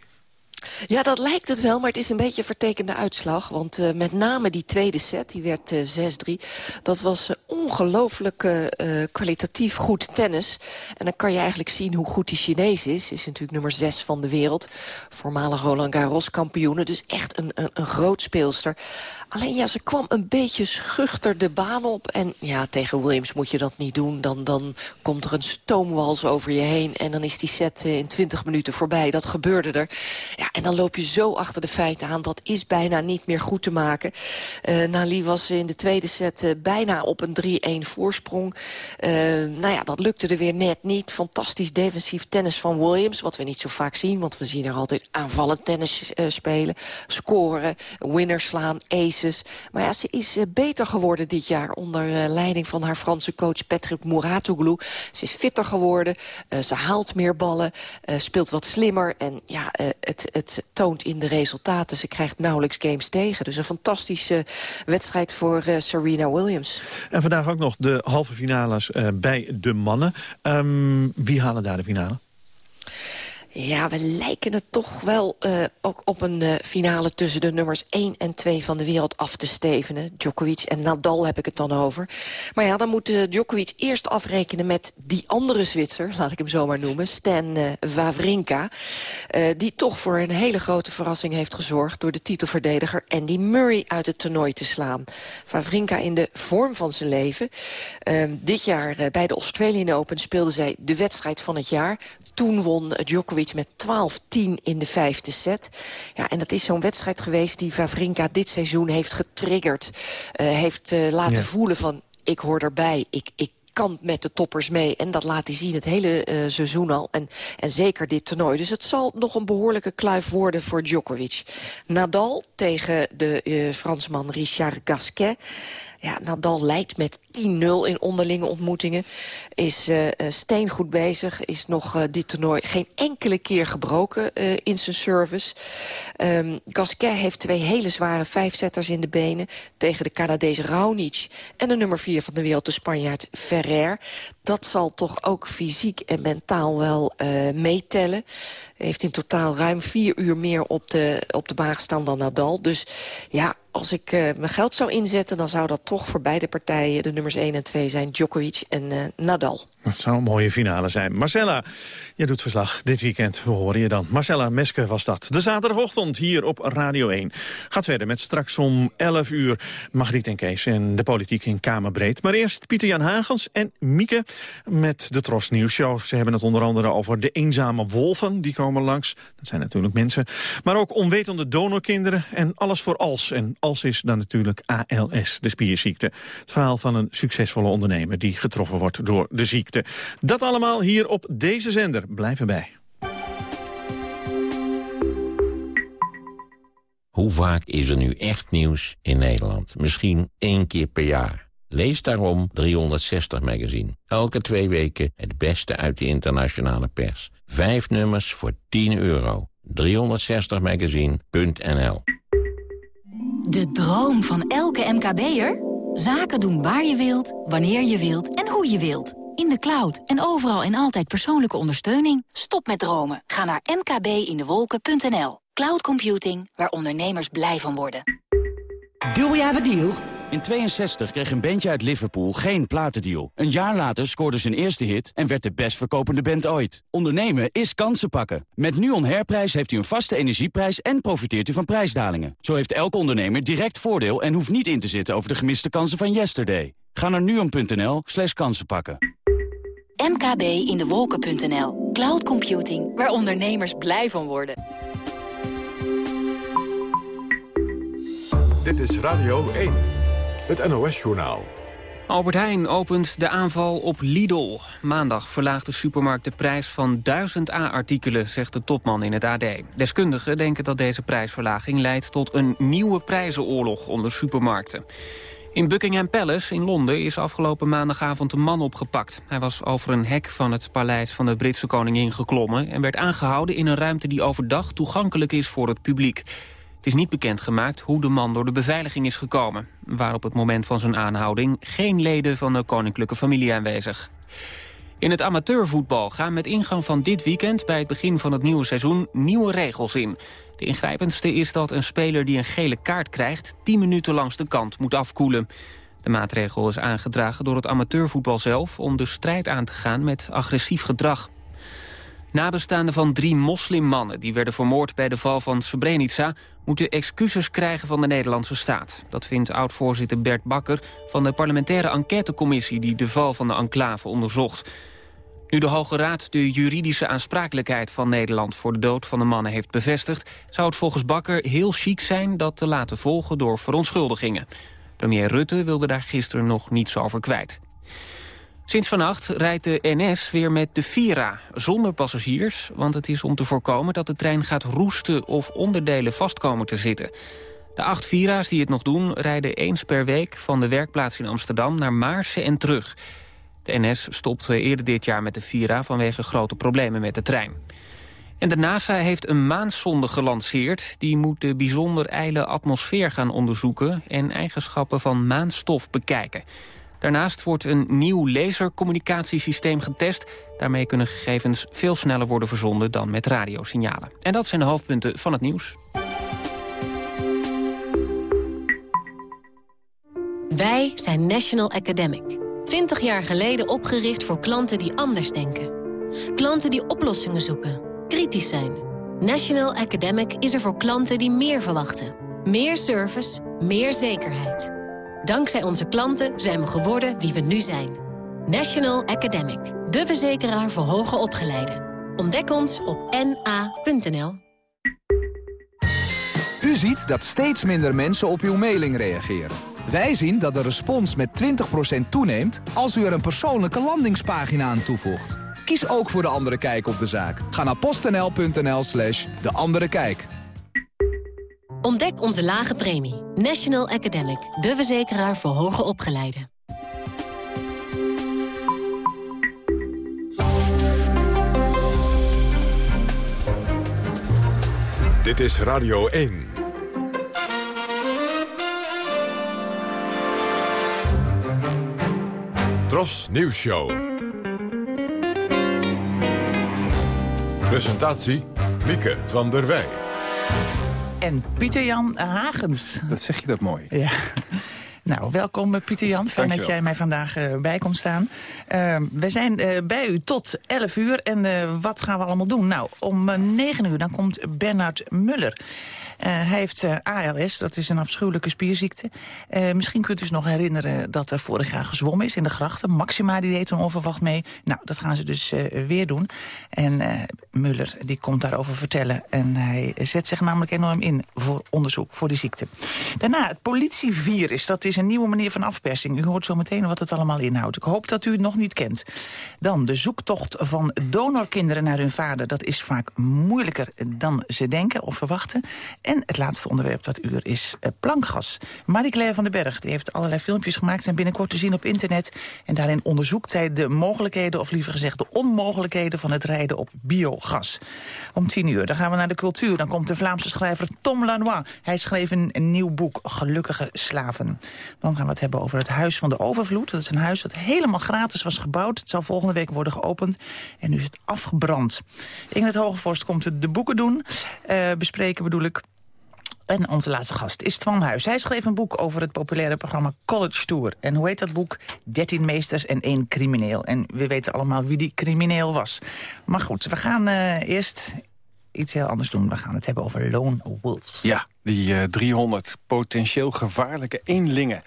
Ja, dat lijkt het wel, maar het is een beetje een vertekende uitslag. Want uh, met name die tweede set, die werd uh, 6-3... dat was uh, ongelooflijk kwalitatief goed tennis. En dan kan je eigenlijk zien hoe goed die Chinees is. Is natuurlijk nummer 6 van de wereld. Voormalig Roland Garros kampioene. Dus echt een, een, een groot speelster. Alleen ja, ze kwam een beetje schuchter de baan op. En ja, tegen Williams moet je dat niet doen. Dan, dan komt er een stoomwals over je heen. En dan is die set in 20 minuten voorbij. Dat gebeurde er. Ja, en dan loop je zo achter de feiten aan. Dat is bijna niet meer goed te maken. Uh, Nali was in de tweede set uh, bijna op een 3-1 voorsprong. Uh, nou ja, dat lukte er weer net niet. Fantastisch defensief tennis van Williams. Wat we niet zo vaak zien, want we zien er altijd aanvallend tennis spelen. Scoren, winners slaan, aces. Maar ja, ze is beter geworden dit jaar... onder leiding van haar Franse coach Patrick Mouratoglou. Ze is fitter geworden, ze haalt meer ballen, speelt wat slimmer. En ja, het toont in de resultaten. Ze krijgt nauwelijks games tegen. Dus een fantastische wedstrijd voor uh, Serena Williams. En vandaag ook nog de halve finales uh, bij de mannen. Um, wie halen daar de finale? Ja, we lijken het toch wel uh, ook op een uh, finale tussen de nummers 1 en 2 van de wereld af te stevenen. Djokovic en Nadal heb ik het dan over. Maar ja, dan moet uh, Djokovic eerst afrekenen met die andere Zwitser, laat ik hem zo maar noemen, Stan Wawrinka. die toch voor een hele grote verrassing heeft gezorgd door de titelverdediger Andy Murray uit het toernooi te slaan. Wawrinka in de vorm van zijn leven. Ehm, dit jaar bij de Australian Open speelde zij de wedstrijd van het jaar. Toen won Djokovic met 12-10 in de vijfde set. Ja, en dat is zo'n wedstrijd geweest die Wawrinka dit seizoen heeft getriggerd. Uh, heeft uh, laten ja. voelen van, ik hoor erbij, ik, ik kan met de toppers mee. En dat laat hij zien het hele uh, seizoen al. En, en zeker dit toernooi. Dus het zal nog een behoorlijke kluif worden voor Djokovic. Nadal tegen de uh, Fransman Richard Gasquet. Ja, Nadal leidt met 10-0 in onderlinge ontmoetingen. Is uh, steengoed bezig. Is nog uh, dit toernooi geen enkele keer gebroken in zijn service. Um, Gasquet heeft twee hele zware vijfzetters in de benen... tegen de Canadees Raonic en de nummer 4 van de wereld, de Spanjaard Ferrer. Dat zal toch ook fysiek en mentaal wel uh, meetellen. Heeft in totaal ruim vier uur meer op de, op de baan gestaan dan Nadal. Dus ja, als ik uh, mijn geld zou inzetten... dan zou dat toch voor beide partijen de nummers 1 en 2 zijn. Djokovic en uh, Nadal. Dat zou een mooie finale zijn. Marcella, je doet verslag dit weekend. We horen je dan. Marcella Meske was dat. De zaterdagochtend hier op Radio 1. Gaat verder met straks om 11 uur Margriet en Kees en de politiek in Kamerbreed. Maar eerst Pieter-Jan Hagens en Mieke met de Tros Nieuws Show. Ze hebben het onder andere over de eenzame wolven. Die komen langs. Dat zijn natuurlijk mensen. Maar ook onwetende donorkinderen en alles voor als. En als is dan natuurlijk ALS, de spierziekte. Het verhaal van een succesvolle ondernemer die getroffen wordt door de ziekte. Dat allemaal hier op deze zender. Blijf erbij. Hoe vaak is er nu echt nieuws in Nederland? Misschien één keer per jaar. Lees daarom 360 Magazine. Elke twee weken het beste uit de internationale pers. Vijf nummers voor 10 euro. 360magazine.nl De droom van elke MKB'er? Zaken doen waar je wilt, wanneer je wilt en hoe je wilt. In de cloud en overal en altijd persoonlijke ondersteuning. Stop met dromen. Ga naar mkbindewolken.nl. Cloud computing, waar ondernemers blij van worden. Do we have a deal? In 62 kreeg een bandje uit Liverpool geen platendeal. Een jaar later scoorde zijn eerste hit en werd de best verkopende band ooit. Ondernemen is kansen pakken. Met NUON Herprijs heeft u een vaste energieprijs en profiteert u van prijsdalingen. Zo heeft elke ondernemer direct voordeel en hoeft niet in te zitten over de gemiste kansen van yesterday. Ga naar nuon.nl slash kansenpakken. MKB in de wolken.nl. Cloud computing, waar ondernemers blij van worden. Dit is Radio 1, het NOS-journaal. Albert Heijn opent de aanval op Lidl. Maandag verlaagt de supermarkt de prijs van 1000 A-artikelen, zegt de topman in het AD. Deskundigen denken dat deze prijsverlaging leidt tot een nieuwe prijzenoorlog onder supermarkten. In Buckingham Palace in Londen is afgelopen maandagavond een man opgepakt. Hij was over een hek van het paleis van de Britse koningin geklommen... en werd aangehouden in een ruimte die overdag toegankelijk is voor het publiek. Het is niet bekendgemaakt hoe de man door de beveiliging is gekomen. Waar op het moment van zijn aanhouding geen leden van de koninklijke familie aanwezig. In het amateurvoetbal gaan met ingang van dit weekend... bij het begin van het nieuwe seizoen nieuwe regels in. De ingrijpendste is dat een speler die een gele kaart krijgt... 10 minuten langs de kant moet afkoelen. De maatregel is aangedragen door het amateurvoetbal zelf... om de strijd aan te gaan met agressief gedrag. Nabestaanden van drie moslimmannen die werden vermoord bij de val van Srebrenica... moeten excuses krijgen van de Nederlandse staat. Dat vindt oud-voorzitter Bert Bakker van de parlementaire enquêtecommissie... die de val van de enclave onderzocht. Nu de Hoge Raad de juridische aansprakelijkheid van Nederland... voor de dood van de mannen heeft bevestigd... zou het volgens Bakker heel chic zijn dat te laten volgen door verontschuldigingen. Premier Rutte wilde daar gisteren nog niets over kwijt. Sinds vannacht rijdt de NS weer met de Vira, zonder passagiers... want het is om te voorkomen dat de trein gaat roesten of onderdelen vastkomen te zitten. De acht Vira's die het nog doen rijden eens per week... van de werkplaats in Amsterdam naar Maarsen en terug. De NS stopte eerder dit jaar met de Vira vanwege grote problemen met de trein. En de NASA heeft een maansonde gelanceerd. Die moet de bijzonder ijle atmosfeer gaan onderzoeken... en eigenschappen van maanstof bekijken. Daarnaast wordt een nieuw lasercommunicatiesysteem getest. Daarmee kunnen gegevens veel sneller worden verzonden dan met radiosignalen. En dat zijn de hoofdpunten van het nieuws. Wij zijn National Academic. 20 jaar geleden opgericht voor klanten die anders denken. Klanten die oplossingen zoeken, kritisch zijn. National Academic is er voor klanten die meer verwachten. Meer service, meer zekerheid. Dankzij onze klanten zijn we geworden wie we nu zijn. National Academic, de verzekeraar voor hoger opgeleiden. Ontdek ons op na.nl. U ziet dat steeds minder mensen op uw mailing reageren. Wij zien dat de respons met 20% toeneemt als u er een persoonlijke landingspagina aan toevoegt. Kies ook voor De Andere Kijk op de zaak. Ga naar postnl.nl slash De Andere Kijk. Ontdek onze lage premie. National Academic, de verzekeraar voor hoger opgeleiden. Dit is Radio 1. Tros Nieuws Show. Presentatie Mieke van der Wij. En Pieter-Jan Hagens. Dat zeg je dat mooi. Ja. Nou, welkom Pieter-Jan. Fijn dat jij mij vandaag uh, bij komt staan. Uh, we zijn uh, bij u tot 11 uur. En wat gaan we allemaal doen? Nou, om 9 uur dan komt Bernard Muller. Uh, hij heeft uh, ALS, dat is een afschuwelijke spierziekte. Uh, misschien kunt u zich nog herinneren dat er vorig jaar gezwommen is in de grachten. Maxima die deed toen onverwacht mee. Nou, dat gaan ze dus weer doen. En Muller die komt daarover vertellen. En hij zet zich namelijk enorm in voor onderzoek voor die ziekte. Daarna het politievirus. Dat is een nieuwe manier van afpersing. U hoort zo meteen wat het allemaal inhoudt. Ik hoop dat u het nog niet kent. Dan de zoektocht van donorkinderen naar hun vader. Dat is vaak moeilijker dan ze denken of verwachten. En het laatste onderwerp dat uur is uh, plankgas. Marie-Claire van den Berg die heeft allerlei filmpjes gemaakt... zijn binnenkort te zien op internet. En daarin onderzoekt zij de mogelijkheden... of liever gezegd de onmogelijkheden van het rijden op biogas. Om tien uur dan gaan we naar de cultuur. Dan komt de Vlaamse schrijver Tom Lanois. Hij schreef een, een nieuw boek, Gelukkige Slaven. Dan gaan we het hebben over het Huis van de Overvloed. Dat is een huis dat helemaal gratis was gebouwd. Het zal volgende week worden geopend. En nu is het afgebrand. Ingrid Hogevorst komt de boeken doen. Uh, bespreken bedoel ik. En onze laatste gast is Twan Huis. Hij schreef een boek over het populaire programma College Tour. En hoe heet dat boek? 13 meesters en één crimineel. En we weten allemaal wie die crimineel was. Maar goed, we gaan uh, eerst iets heel anders doen. We gaan het hebben over lone wolves. Ja, die uh, 300 potentieel gevaarlijke eenlingen.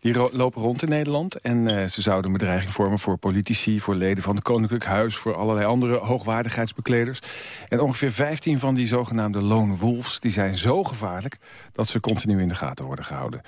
Die lopen rond in Nederland. En uh, ze zouden een bedreiging vormen voor politici... voor leden van het Koninklijk Huis... voor allerlei andere hoogwaardigheidsbekleders. En ongeveer 15 van die zogenaamde lone wolves... die zijn zo gevaarlijk dat ze continu in de gaten worden gehouden.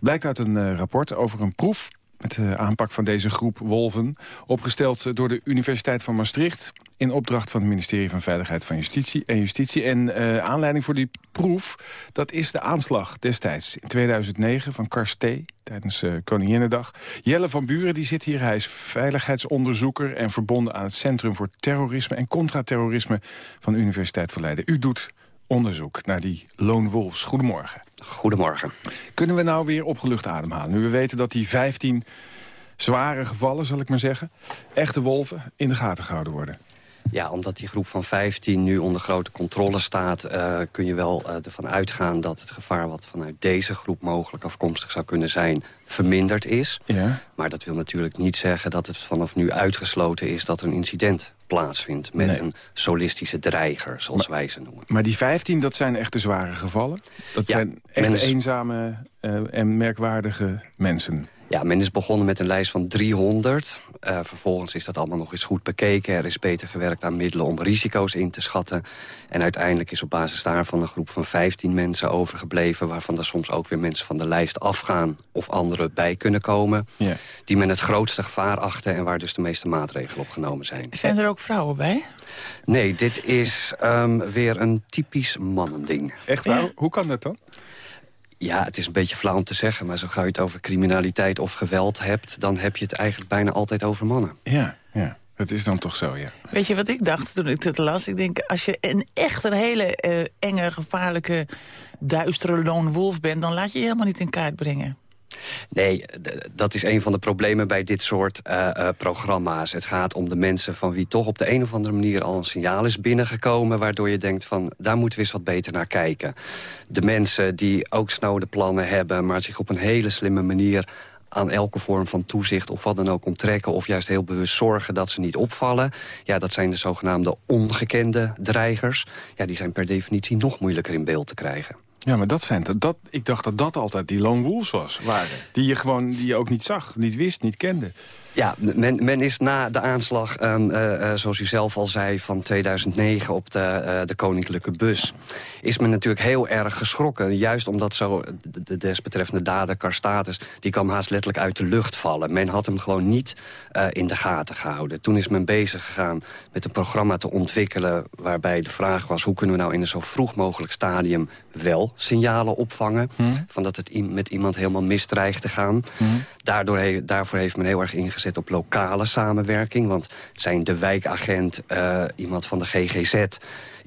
Blijkt uit een uh, rapport over een proef met de aanpak van deze groep wolven... opgesteld door de Universiteit van Maastricht... in opdracht van het ministerie van Veiligheid van Justitie en Justitie. En uh, aanleiding voor die proef, dat is de aanslag destijds in 2009 van Karsté tijdens uh, Koninginnedag. Jelle van Buren die zit hier, hij is veiligheidsonderzoeker... en verbonden aan het Centrum voor Terrorisme en Contraterrorisme... van de Universiteit van Leiden. U doet onderzoek naar die lone wolves. Goedemorgen. Goedemorgen. Kunnen we nou weer opgelucht ademhalen? Nu we weten dat die 15 zware gevallen, zal ik maar zeggen... echte wolven in de gaten gehouden worden. Ja, omdat die groep van 15 nu onder grote controle staat... Uh, kun je wel uh, ervan uitgaan dat het gevaar wat vanuit deze groep mogelijk afkomstig zou kunnen zijn... verminderd is. Ja. Maar dat wil natuurlijk niet zeggen dat het vanaf nu uitgesloten is... dat er een incident plaatsvindt met Nee. een solistische dreiger, zoals wij ze noemen. Maar die 15, dat zijn echte zware gevallen? Dat Ja, zijn echt eenzame eh, en merkwaardige mensen? Ja, men is begonnen met een lijst van 300. Eh, vervolgens is dat allemaal nog eens goed bekeken. Er is beter gewerkt aan middelen om risico's in te schatten. En uiteindelijk is op basis daarvan een groep van 15 mensen overgebleven... waarvan er soms ook weer mensen van de lijst afgaan... of anderen bij kunnen komen... Ja. die men het grootste gevaar achten... en waar dus de meeste maatregelen op genomen zijn. Zijn er ook vrouwen bij? Nee, dit is ehm, weer een typisch mannending. Echt waar? Hoe kan dat dan? Ja, het is een beetje flauw om te zeggen... maar zo gauw je het over criminaliteit of geweld hebt... dan heb je het eigenlijk bijna altijd over mannen. Ja, ja. Dat is dan toch zo, ja. Weet je wat ik dacht toen ik het las? Ik denk, als je een echt een hele eh, enge, gevaarlijke, duistere lone wolf bent... dan laat je je helemaal niet in kaart brengen. Nee, dat is een van de problemen bij dit soort eh, eh, programma's. Het gaat om de mensen van wie toch op de een of andere manier al een signaal is binnengekomen... waardoor je denkt van, daar moeten we eens wat beter naar kijken. De mensen die ook snode plannen hebben... maar zich op een hele slimme manier aan elke vorm van toezicht of wat dan ook onttrekken... of juist heel bewust zorgen dat ze niet opvallen. Ja, dat zijn de zogenaamde ongekende dreigers. Ja, die zijn per definitie nog moeilijker in beeld te krijgen. Ja, maar dat zijn, dat, ik dacht dat dat altijd die lone wolves was. Die je gewoon die je ook niet zag, niet wist, niet kende. Ja, men, men is na de aanslag, ehm, eh, eh, zoals u zelf al zei, van 2009 op de, eh, de koninklijke bus... is men natuurlijk heel erg geschrokken. Juist omdat zo de, de desbetreffende dader Karstatus... die kwam haast letterlijk uit de lucht vallen. Men had hem gewoon niet in de gaten gehouden. Toen is men bezig gegaan met een programma te ontwikkelen... waarbij de vraag was, hoe kunnen we nou in een zo vroeg mogelijk stadium... wel signalen opvangen, van dat het met iemand helemaal misdreigt te gaan... Daardoor daarvoor heeft men heel erg ingezet op lokale samenwerking. Want zijn de wijkagent, uh, iemand van de GGZ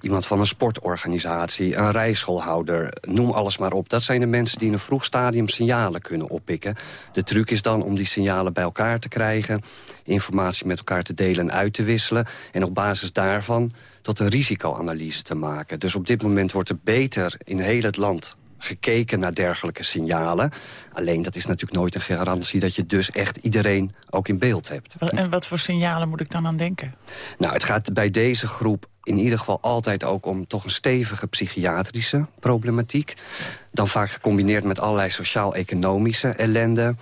iemand van een sportorganisatie, een rijschoolhouder, noem alles maar op. Dat zijn de mensen die in een vroeg stadium signalen kunnen oppikken. De truc is dan om die signalen bij elkaar te krijgen, informatie met elkaar te delen en uit te wisselen. En op basis daarvan tot een risicoanalyse te maken. Dus op dit moment wordt er beter in heel het land gekeken naar dergelijke signalen. Alleen dat is natuurlijk nooit een garantie dat je dus echt iedereen ook in beeld hebt. En wat voor signalen moet ik dan aan denken? Nou, het gaat bij deze groep in ieder geval altijd ook om toch een stevige psychiatrische problematiek. Dan vaak gecombineerd met allerlei sociaal-economische ellende.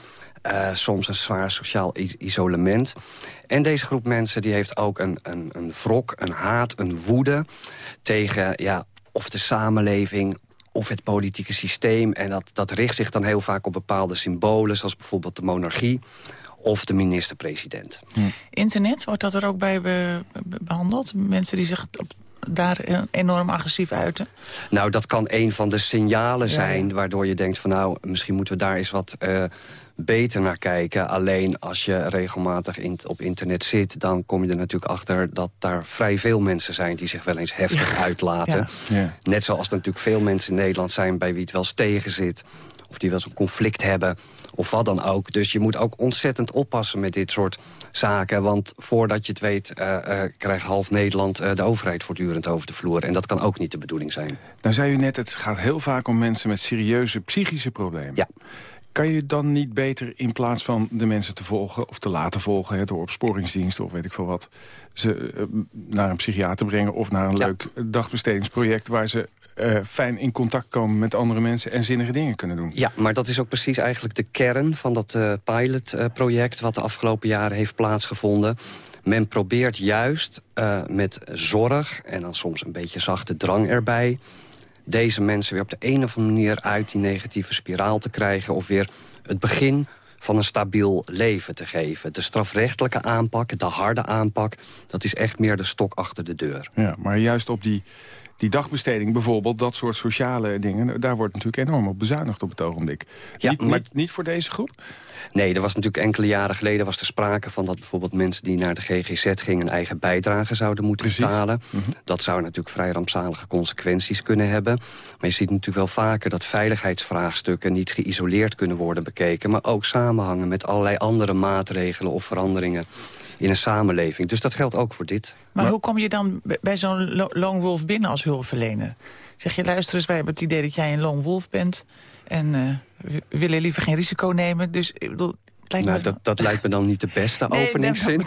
Uh, soms een zwaar sociaal isolement. En deze groep mensen die heeft ook een, een, een wrok, een haat, een woede... tegen ja, of de samenleving of het politieke systeem. En dat, dat richt zich dan heel vaak op bepaalde symbolen... zoals bijvoorbeeld de monarchie of de minister-president. Hm. Internet, wordt dat er ook bij behandeld? Mensen die zich op daar enorm agressief uiten? Nou, dat kan een van de signalen zijn... waardoor je denkt van nou, misschien moeten we daar eens wat uh, beter naar kijken. Alleen als je regelmatig in, op internet zit... dan kom je er natuurlijk achter dat daar vrij veel mensen zijn... die zich wel eens heftig uitlaten. Ja. Net zoals er natuurlijk veel mensen in Nederland zijn... bij wie het wel eens tegen zit. Of die wel eens een conflict hebben of wat dan ook. Dus je moet ook ontzettend oppassen met dit soort zaken. Want voordat je het weet, uh, uh, krijgt half Nederland uh, de overheid voortdurend over de vloer. En dat kan ook niet de bedoeling zijn. Nou zei u net, het gaat heel vaak om mensen met serieuze psychische problemen. Ja. Kan je dan niet beter in plaats van de mensen te volgen of te laten volgen... Hè, door opsporingsdiensten of weet ik veel wat... ze naar een psychiater brengen of naar een leuk dagbestedingsproject... waar ze uh, fijn in contact komen met andere mensen... en zinnige dingen kunnen doen. Ja, maar dat is ook precies eigenlijk de kern van dat uh, pilotproject... wat de afgelopen jaren heeft plaatsgevonden. Men probeert juist met zorg en dan soms een beetje zachte drang erbij... deze mensen weer op de een of andere manier uit die negatieve spiraal te krijgen... of weer het begin van een stabiel leven te geven. De strafrechtelijke aanpak, de harde aanpak... dat is echt meer de stok achter de deur. Ja, maar juist op die die dagbesteding bijvoorbeeld, dat soort sociale dingen... daar wordt natuurlijk enorm op bezuinigd op het ogenblik. Ja, niet, maar... niet, voor deze groep? Nee, er was natuurlijk enkele jaren geleden was er sprake van... dat bijvoorbeeld mensen die naar de GGZ gingen... een eigen bijdrage zouden moeten betalen. Mhm. Dat zou natuurlijk vrij rampzalige consequenties kunnen hebben. Maar je ziet natuurlijk wel vaker dat veiligheidsvraagstukken... niet geïsoleerd kunnen worden bekeken... maar ook samenhangen met allerlei andere maatregelen of veranderingen in een samenleving. Dus dat geldt ook voor dit. Maar, hoe kom je dan bij zo'n lone wolf binnen als hulpverlener? Zeg je, luister eens, wij hebben het idee dat jij een lone wolf bent... en uh, we willen liever geen risico nemen. Dus ik bedoel, nou, dat, dat lijkt me dan niet de beste nee, openingszin.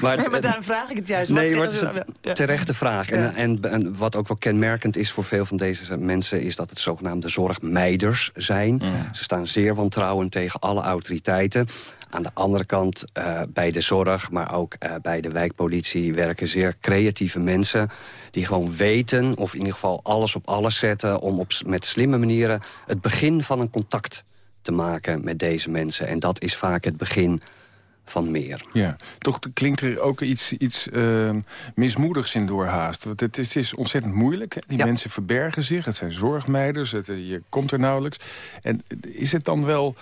maar, nee, maar daarom vraag ik het juist. Nee, maar het is een terechte vraag. En, en, en, wat ook wel kenmerkend is voor veel van deze mensen... is dat het zogenaamde zorgmeiders zijn. Ze staan zeer wantrouwend tegen alle autoriteiten. Aan de andere kant, uh, bij de zorg, maar ook uh, bij de wijkpolitie... werken zeer creatieve mensen die gewoon weten... of in ieder geval alles op alles zetten... om op, met slimme manieren het begin van een contact te maken met deze mensen. En dat is vaak het begin van meer. Ja, toch klinkt er ook iets, iets uh, mismoedigs in doorhaast. Want het is, het is ontzettend moeilijk. Die mensen verbergen zich. Het zijn zorgmeiders. Het, je komt er nauwelijks. En is het dan wel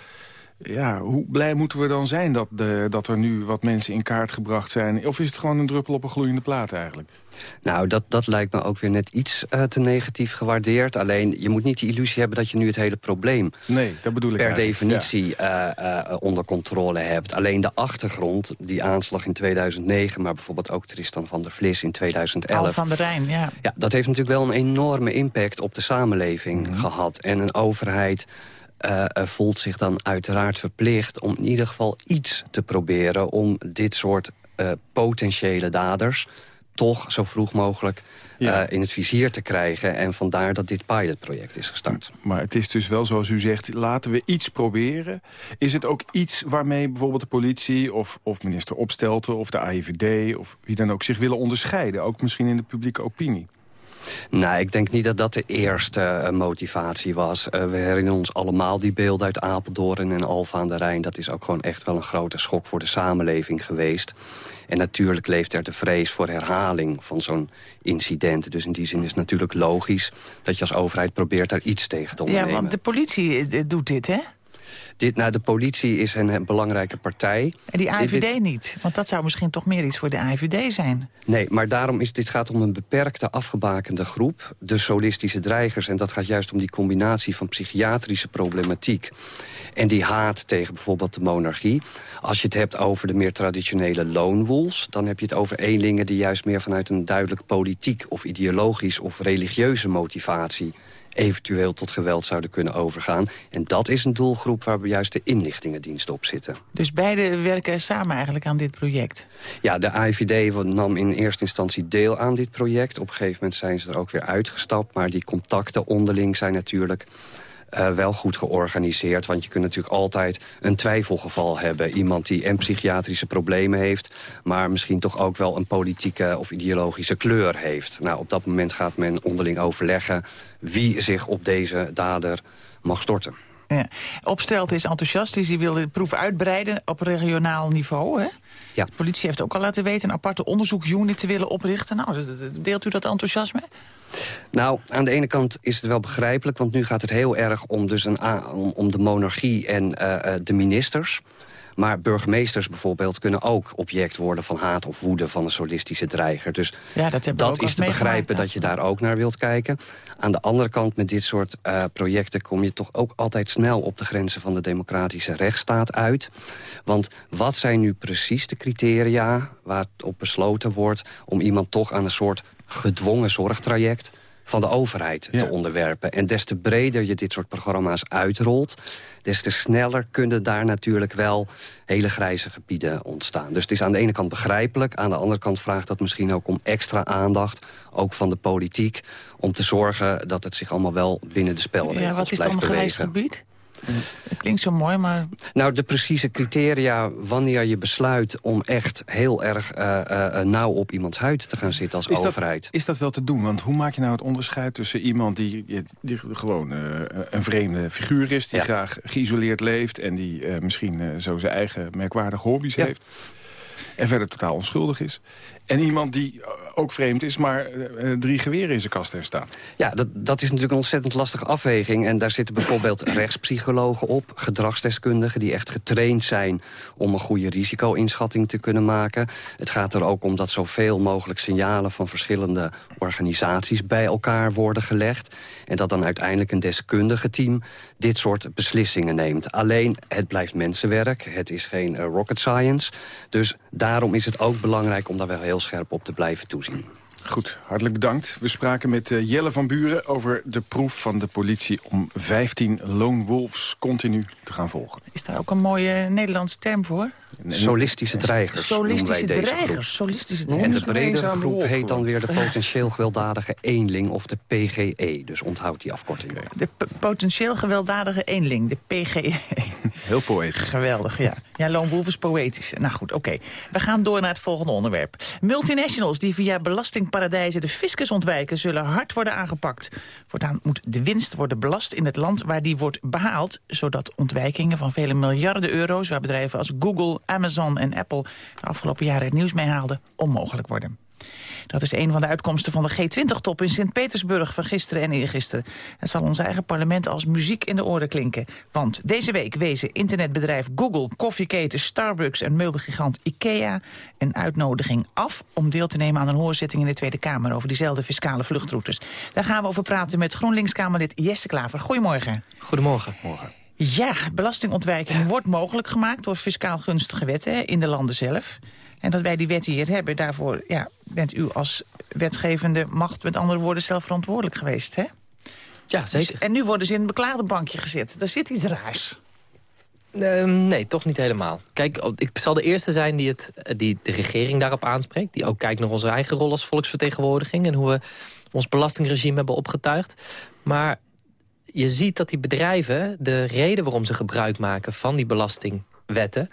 ja, hoe blij moeten we dan zijn dat, de, dat er nu wat mensen in kaart gebracht zijn? Of is het gewoon een druppel op een gloeiende plaat eigenlijk? Nou, dat, dat lijkt me ook weer net iets uh, te negatief gewaardeerd. Alleen, je moet niet de illusie hebben dat je nu het hele probleem... Nee, dat bedoel ik per definitie ja. uh, uh, onder controle hebt. Alleen de achtergrond, die aanslag in 2009... maar bijvoorbeeld ook Tristan van der Vlis in 2011... Al van der Rijn, ja. Ja, dat heeft natuurlijk wel een enorme impact op de samenleving mm -hmm. gehad. En een overheid uh, voelt zich dan uiteraard verplicht om in ieder geval iets te proberen... om dit soort uh, potentiële daders toch zo vroeg mogelijk ja. in het vizier te krijgen. En vandaar dat dit pilotproject is gestart. Maar het is dus wel zoals u zegt, laten we iets proberen. Is het ook iets waarmee bijvoorbeeld de politie of, of minister Opstelten... of de AIVD of wie dan ook zich willen onderscheiden? Ook misschien in de publieke opinie? Nou, ik denk niet dat dat de eerste uh, motivatie was. Uh, we herinneren ons allemaal die beelden uit Apeldoorn en Alfa aan de Rijn. Dat is ook gewoon echt wel een grote schok voor de samenleving geweest. En natuurlijk leeft er de vrees voor herhaling van zo'n incident. Dus in die zin is het natuurlijk logisch dat je als overheid probeert daar iets tegen te ondernemen. Ja, want de politie eh, doet dit, hè? Dit, nou, de politie is een, een belangrijke partij. En die AIVD niet? Want dat zou misschien toch meer iets voor de AIVD zijn. Nee, maar daarom is dit gaat om een beperkte afgebakende groep. De solistische dreigers. En dat gaat juist om die combinatie van psychiatrische problematiek... en die haat tegen bijvoorbeeld de monarchie. Als je het hebt over de meer traditionele loonwoels... dan heb je het over eenlingen die juist meer vanuit een duidelijk politiek... of ideologisch of religieuze motivatie eventueel tot geweld zouden kunnen overgaan. En dat is een doelgroep waar we juist de inlichtingendiensten op zitten. Dus beide werken samen eigenlijk aan dit project? Ja, de AIVD nam in eerste instantie deel aan dit project. Op een gegeven moment zijn ze er ook weer uitgestapt. Maar die contacten onderling zijn natuurlijk uh, wel goed georganiseerd. Want je kunt natuurlijk altijd een twijfelgeval hebben. Iemand die en psychiatrische problemen heeft... maar misschien toch ook wel een politieke of ideologische kleur heeft. Nou, op dat moment gaat men onderling overleggen... wie zich op deze dader mag storten. Ja. Opstelt is enthousiast, hij wil de proef uitbreiden op regionaal niveau. Hè? Ja. De politie heeft ook al laten weten een aparte onderzoeksunit te willen oprichten. Nou, deelt u dat enthousiasme? Nou, aan de ene kant is het wel begrijpelijk... want nu gaat het heel erg om, dus een, om, om de monarchie en uh, de ministers... Maar burgemeesters bijvoorbeeld kunnen ook object worden van haat of woede van een solistische dreiger. Dus ja, dat, dat is te begrijpen dat je daar ook naar wilt kijken. Aan de andere kant met dit soort uh, projecten kom je toch ook altijd snel op de grenzen van de democratische rechtsstaat uit. Want wat zijn nu precies de criteria waarop besloten wordt om iemand toch aan een soort gedwongen zorgtraject van de overheid te onderwerpen. En des te breder je dit soort programma's uitrolt... des te sneller kunnen daar natuurlijk wel hele grijze gebieden ontstaan. Dus het is aan de ene kant begrijpelijk. Aan de andere kant vraagt dat misschien ook om extra aandacht... ook van de politiek, om te zorgen dat het zich allemaal wel binnen de spelregels blijft Ja, wat is dan een grijs gebied? Dat klinkt zo mooi, maar... Nou, de precieze criteria wanneer je besluit om echt heel erg uh, uh, nauw op iemands huid te gaan zitten als is overheid. Dat, is dat wel te doen? Want hoe maak je nou het onderscheid tussen iemand die, die gewoon uh, een vreemde figuur is... die graag geïsoleerd leeft en die misschien zo zijn eigen merkwaardige hobby's ja. heeft... en verder totaal onschuldig is... En iemand die ook vreemd is, maar uh, drie geweren in zijn kast heeft staan. Ja, dat, dat is natuurlijk een ontzettend lastige afweging. En daar zitten bijvoorbeeld rechtspsychologen op, gedragsdeskundigen... die echt getraind zijn om een goede risico-inschatting te kunnen maken. Het gaat er ook om dat zoveel mogelijk signalen van verschillende organisaties... bij elkaar worden gelegd. En dat dan uiteindelijk een deskundige team dit soort beslissingen neemt. Alleen, het blijft mensenwerk, het is geen uh, rocket science. Dus daarom is het ook belangrijk om daar wel heel scherp op te blijven toezien. Goed, hartelijk bedankt. We spraken met uh, Jelle van Buren over de proef van de politie... om 15 lone wolves continu te gaan volgen. Is daar ook een mooie Nederlandse term voor? Solistische dreigers Solistische dreigers. Solistische dreigers. En de bredere groep heet dan weer de potentieel gewelddadige eenling of de PGE. Dus onthoud die afkorting. De potentieel gewelddadige eenling, de PGE. Heel poëtisch. Geweldig, ja. Ja, Lone is poëtisch. Nou goed, oké. We gaan door naar het volgende onderwerp. Multinationals die via belastingparadijzen de fiscus ontwijken... zullen hard worden aangepakt. Voortaan moet de winst worden belast in het land waar die wordt behaald... zodat ontwijkingen van vele miljarden euro's... waar bedrijven als Google, Amazon en Apple de afgelopen jaren het nieuws mee haalden, onmogelijk worden. Dat is een van de uitkomsten van de G20-top in Sint-Petersburg van gisteren en eergisteren. Het zal ons eigen parlement als muziek in de oren klinken. Want deze week wezen internetbedrijf Google, koffieketen Starbucks en meubelgigant IKEA een uitnodiging af om deel te nemen aan een hoorzitting in de Tweede Kamer over diezelfde fiscale vluchtroutes. Daar gaan we over praten met GroenLinks-Kamerlid Jesse Klaver. Goedemorgen. Goedemorgen. Morgen. Ja, belastingontwijking wordt mogelijk gemaakt door fiscaal gunstige wetten in de landen zelf. En dat wij die wetten hier hebben, daarvoor ja, bent u als wetgevende macht... met andere woorden zelf verantwoordelijk geweest, hè? Ja, zeker. Dus, en nu worden ze in een beklaagde bankje gezet. Daar zit iets raars. Uh, nee, toch niet helemaal. Kijk, ik zal de eerste zijn die, het, die de regering daarop aanspreekt. Die ook kijkt naar onze eigen rol als volksvertegenwoordiging... en hoe we ons belastingregime hebben opgetuigd. Maar je ziet dat die bedrijven, de reden waarom ze gebruik maken van die belastingwetten...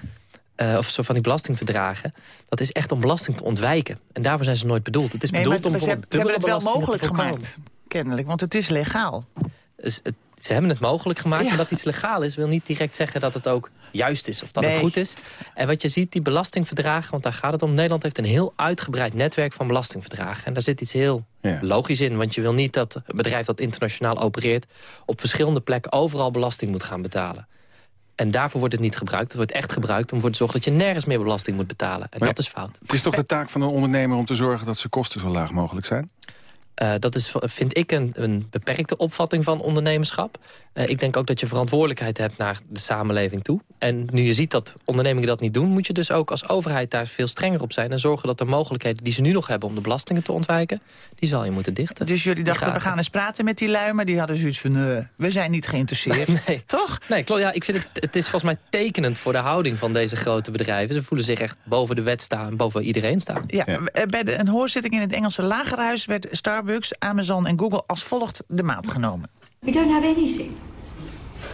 Uh, of zo van die belastingverdragen... dat is echt om belasting te ontwijken. En daarvoor zijn ze nooit bedoeld. Het is nee, bedoeld maar, om ze, voor ze hebben het wel mogelijk gemaakt, kennelijk. Want het is legaal. Dus het, ze hebben het mogelijk gemaakt. Ja. Maar dat iets legaal is, wil niet direct zeggen dat het ook juist is. Of dat Nee. het goed is. En wat je ziet, die belastingverdragen, want daar gaat het om. Nederland heeft een heel uitgebreid netwerk van belastingverdragen. En daar zit iets heel Ja. logisch in. Want je wil niet dat een bedrijf dat internationaal opereert... op verschillende plekken overal belasting moet gaan betalen. En daarvoor wordt het niet gebruikt. Het wordt echt gebruikt om ervoor te zorgen dat je nergens meer belasting moet betalen. En dat is fout. Het is toch de taak van een ondernemer om te zorgen dat zijn kosten zo laag mogelijk zijn? Uh, dat is, vind ik, een, een, beperkte opvatting van ondernemerschap. Uh, ik denk ook dat je verantwoordelijkheid hebt naar de samenleving toe. En nu je ziet dat ondernemingen dat niet doen... moet je dus ook als overheid daar veel strenger op zijn... en zorgen dat de mogelijkheden die ze nu nog hebben om de belastingen te ontwijken... die zal je moeten dichten. Dus jullie dachten, we gaan eens praten met die lui... maar die hadden zoiets van, uh, we zijn niet geïnteresseerd. nee. Toch? Nee, klopt. Ja, ik vind het, het is volgens mij tekenend voor de houding van deze grote bedrijven. Ze voelen zich echt boven de wet staan, boven iedereen staan. Ja, ja. Bij de, een hoorzitting in het Engelse lagerhuis... werd Starbucks, Amazon en Google als volgt de maat genomen. We don't have anything.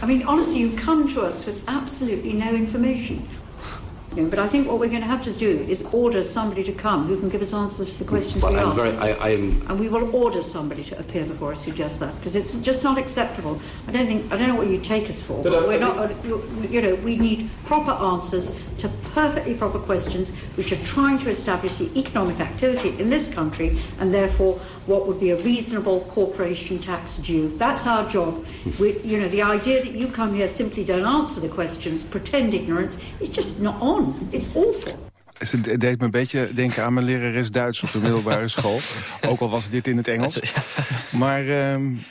I mean, honestly, you come to us with absolutely no information. You know, but I think what we're going to have to do is order somebody to come who can give us answers to the questions well, we I'm ask. Very, I, I'm... And we will order somebody to appear before us who does that because it's just not acceptable. I don't think I don't know what you take us for, but, But, uh, we're not. uh, You, you know, we need proper answers to perfectly proper questions which are trying to establish the economic activity in this country and therefore what would be a reasonable corporation tax due. That's our job. We, you know, the idea that you come here simply don't answer the questions, pretend ignorance, is just not on. It's awful. Het deed me een beetje denken aan mijn lerares Duits op de middelbare school. Ook al was dit in het Engels. Maar um,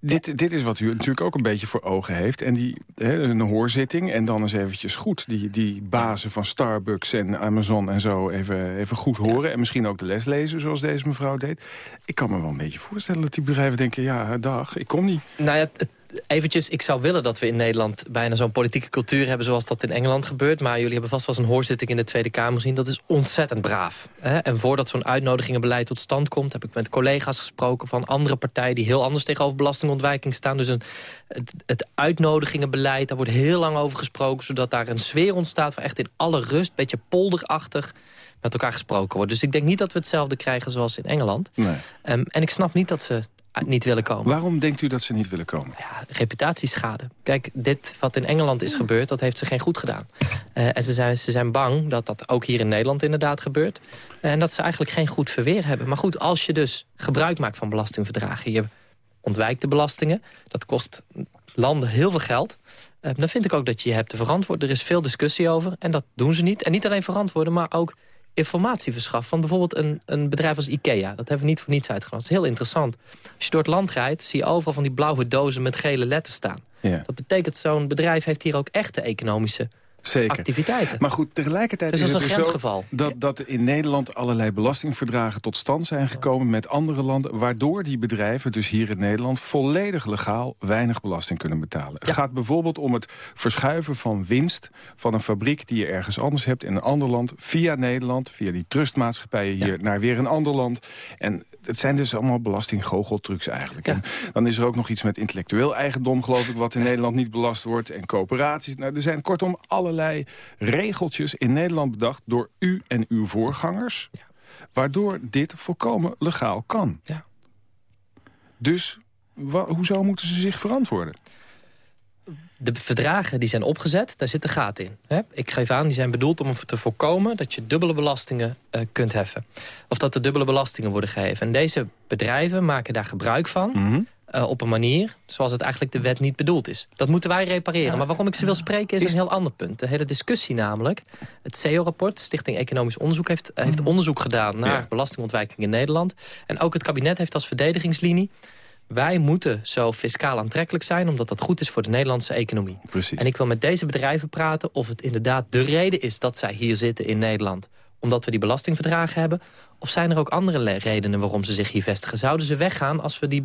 dit, dit is wat u natuurlijk ook een beetje voor ogen heeft. En die, he, een hoorzitting en dan eens eventjes goed die, die bazen van Starbucks en Amazon en zo even, even goed horen. En misschien ook de les lezen zoals deze mevrouw deed. Ik kan me wel een beetje voorstellen dat die bedrijven denken... ja, dag, ik kom niet. Nou ja, het, eventjes, ik zou willen dat we in Nederland bijna zo'n politieke cultuur hebben zoals dat in Engeland gebeurt. Maar jullie hebben vast wel eens een hoorzitting in de Tweede Kamer gezien. Dat is ontzettend braaf. Hè? En voordat zo'n uitnodigingenbeleid tot stand komt, heb ik met collega's gesproken van andere partijen die heel anders tegenover belastingontwijking staan. Dus een, het, het uitnodigingenbeleid, daar wordt heel lang over gesproken, zodat daar een sfeer ontstaat waar echt in alle rust, een beetje polderachtig met elkaar gesproken wordt. Dus ik denk niet dat we hetzelfde krijgen zoals in Engeland. Nee. Um, en ik snap niet dat ze niet willen komen. Waarom denkt u dat ze niet willen komen? Ja, reputatieschade. Kijk, dit wat in Engeland is gebeurd, dat heeft ze geen goed gedaan. Uh, en ze zijn, ze zijn bang dat dat ook hier in Nederland inderdaad gebeurt. Uh, en dat ze eigenlijk geen goed verweer hebben. Maar goed, als je dus gebruik maakt van belastingverdragen... je ontwijkt de belastingen, dat kost landen heel veel geld... Uh, dan vind ik ook dat je je hebt te verantwoorden. Er is veel discussie over en dat doen ze niet. En niet alleen verantwoorden, maar ook informatie verschaffen. Van bijvoorbeeld een, een bedrijf als Ikea. Dat hebben we niet voor niets uitgenodigd. Dat is heel interessant. Als je door het land rijdt, zie je overal van die blauwe dozen met gele letters staan. Ja. Dat betekent zo'n bedrijf heeft hier ook echte economische Zeker. activiteiten. Maar goed, tegelijkertijd dus is het een dus grensgeval. zo dat, dat in Nederland allerlei belastingverdragen tot stand zijn gekomen met andere landen, waardoor die bedrijven dus hier in Nederland volledig legaal weinig belasting kunnen betalen. Ja. Het gaat bijvoorbeeld om het verschuiven van winst van een fabriek die je ergens anders hebt in een ander land, via Nederland, via die trustmaatschappijen hier ja. naar weer een ander land. En het zijn dus allemaal belastinggoocheltrucs eigenlijk. Ja. En dan is er ook nog iets met intellectueel eigendom, geloof ik, wat in Nederland niet belast wordt. En coöperaties. Nou, er zijn kortom allerlei regeltjes in Nederland bedacht door u en uw voorgangers. Ja. Waardoor dit volkomen legaal kan. Ja. Dus hoezo moeten ze zich verantwoorden? De verdragen die zijn opgezet, daar zitten gaten in. Hè? Ik geef aan, die zijn bedoeld om te voorkomen... dat je dubbele belastingen uh, kunt heffen. Of dat er dubbele belastingen worden geheven. En deze bedrijven maken daar gebruik van... Mm -hmm. Uh, op een manier zoals het eigenlijk de wet niet bedoeld is. Dat moeten wij repareren. Maar waarom ik ze wil spreken is, is een heel ander punt. De hele discussie namelijk. Het CEO-rapport, Stichting Economisch Onderzoek... heeft, uh, heeft onderzoek gedaan naar ja. belastingontwijking in Nederland. En ook het kabinet heeft als verdedigingslinie... Wij moeten zo fiscaal aantrekkelijk zijn... omdat dat goed is voor de Nederlandse economie. Precies. En ik wil met deze bedrijven praten of het inderdaad de reden is... dat zij hier zitten in Nederland omdat we die belastingverdragen hebben? Of zijn er ook andere redenen waarom ze zich hier vestigen? Zouden ze weggaan als we die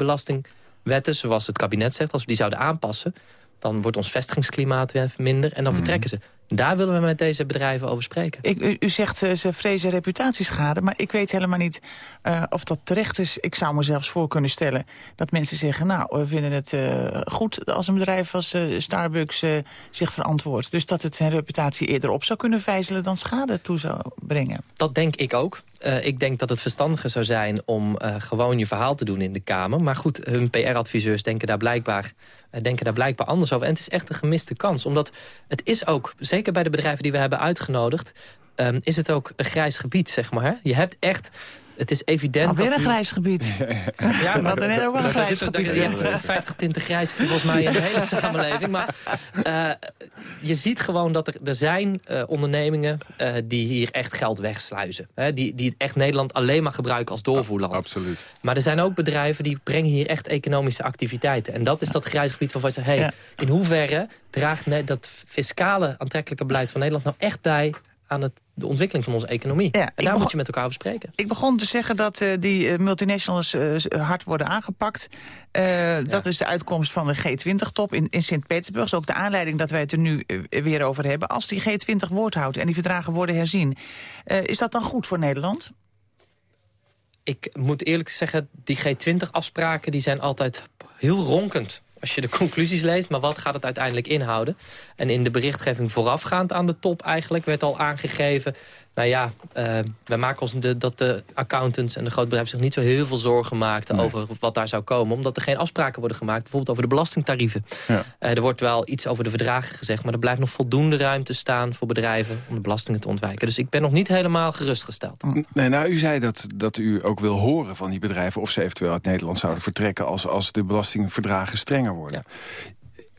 belastingwetten, zoals het kabinet zegt... als we die zouden aanpassen, dan wordt ons vestigingsklimaat weer minder... en dan mm. vertrekken ze. Daar willen we met deze bedrijven over spreken. Ik, u, u, zegt uh, ze vrezen reputatieschade, maar ik weet helemaal niet uh, of dat terecht is. Ik zou me zelfs voor kunnen stellen dat mensen zeggen... nou, we vinden het uh, goed als een bedrijf als Starbucks zich verantwoordt. Dus dat het zijn reputatie eerder op zou kunnen vijzelen dan schade toe zou brengen. Dat denk ik ook. Uh, ik denk dat het verstandiger zou zijn om uh, gewoon je verhaal te doen in de Kamer. Maar goed, hun PR-adviseurs denken daar blijkbaar uh, denken daar blijkbaar anders over. En het is echt een gemiste kans. Omdat het is ook, zeker bij de bedrijven die we hebben uitgenodigd... Um, is het ook een grijs gebied, zeg maar. Je hebt echt het is evident Alweer dat... een grijs gebied. Ja, maar er net ook wel een grijs gebied. Je hebt 50 tinten grijs volgens mij in de hele samenleving. Maar uh, je ziet gewoon dat er, er zijn uh, ondernemingen uh, die hier echt geld wegsluizen. Hè? Die, die echt Nederland alleen maar gebruiken als doorvoerland. absoluut. Maar er zijn ook bedrijven die brengen hier echt economische activiteiten. En dat is dat grijze gebied waarvan je zegt... Hey, ja. in hoeverre draagt dat fiscale aantrekkelijke beleid van Nederland nou echt bij aan het, de ontwikkeling van onze economie. Ja, en daar moet je met elkaar bespreken. Ik begon te zeggen dat uh, die uh, multinationals uh, hard worden aangepakt. Ja. Dat is de uitkomst van de G20-top in, in Sint-Petersburg. is ook de aanleiding dat wij het er nu weer over hebben. Als die G20 woord houdt en die verdragen worden herzien... is dat dan goed voor Nederland? Ik moet eerlijk zeggen, die G20-afspraken die zijn altijd heel ronkend als je de conclusies leest. Maar wat gaat het uiteindelijk inhouden? En in de berichtgeving voorafgaand aan de top eigenlijk werd al aangegeven... nou ja, uh, wij maken ons de, dat de accountants en de grote bedrijven... zich niet zo heel veel zorgen maakten nee. over wat daar zou komen. Omdat er geen afspraken worden gemaakt, bijvoorbeeld over de belastingtarieven. Ja. Uh, er wordt wel iets over de verdragen gezegd... maar er blijft nog voldoende ruimte staan voor bedrijven... om de belastingen te ontwijken. Dus ik ben nog niet helemaal gerustgesteld. Nee, nou, u zei dat, dat u ook wil horen van die bedrijven... of ze eventueel uit Nederland zouden vertrekken... als, als de belastingverdragen strenger worden. Ja.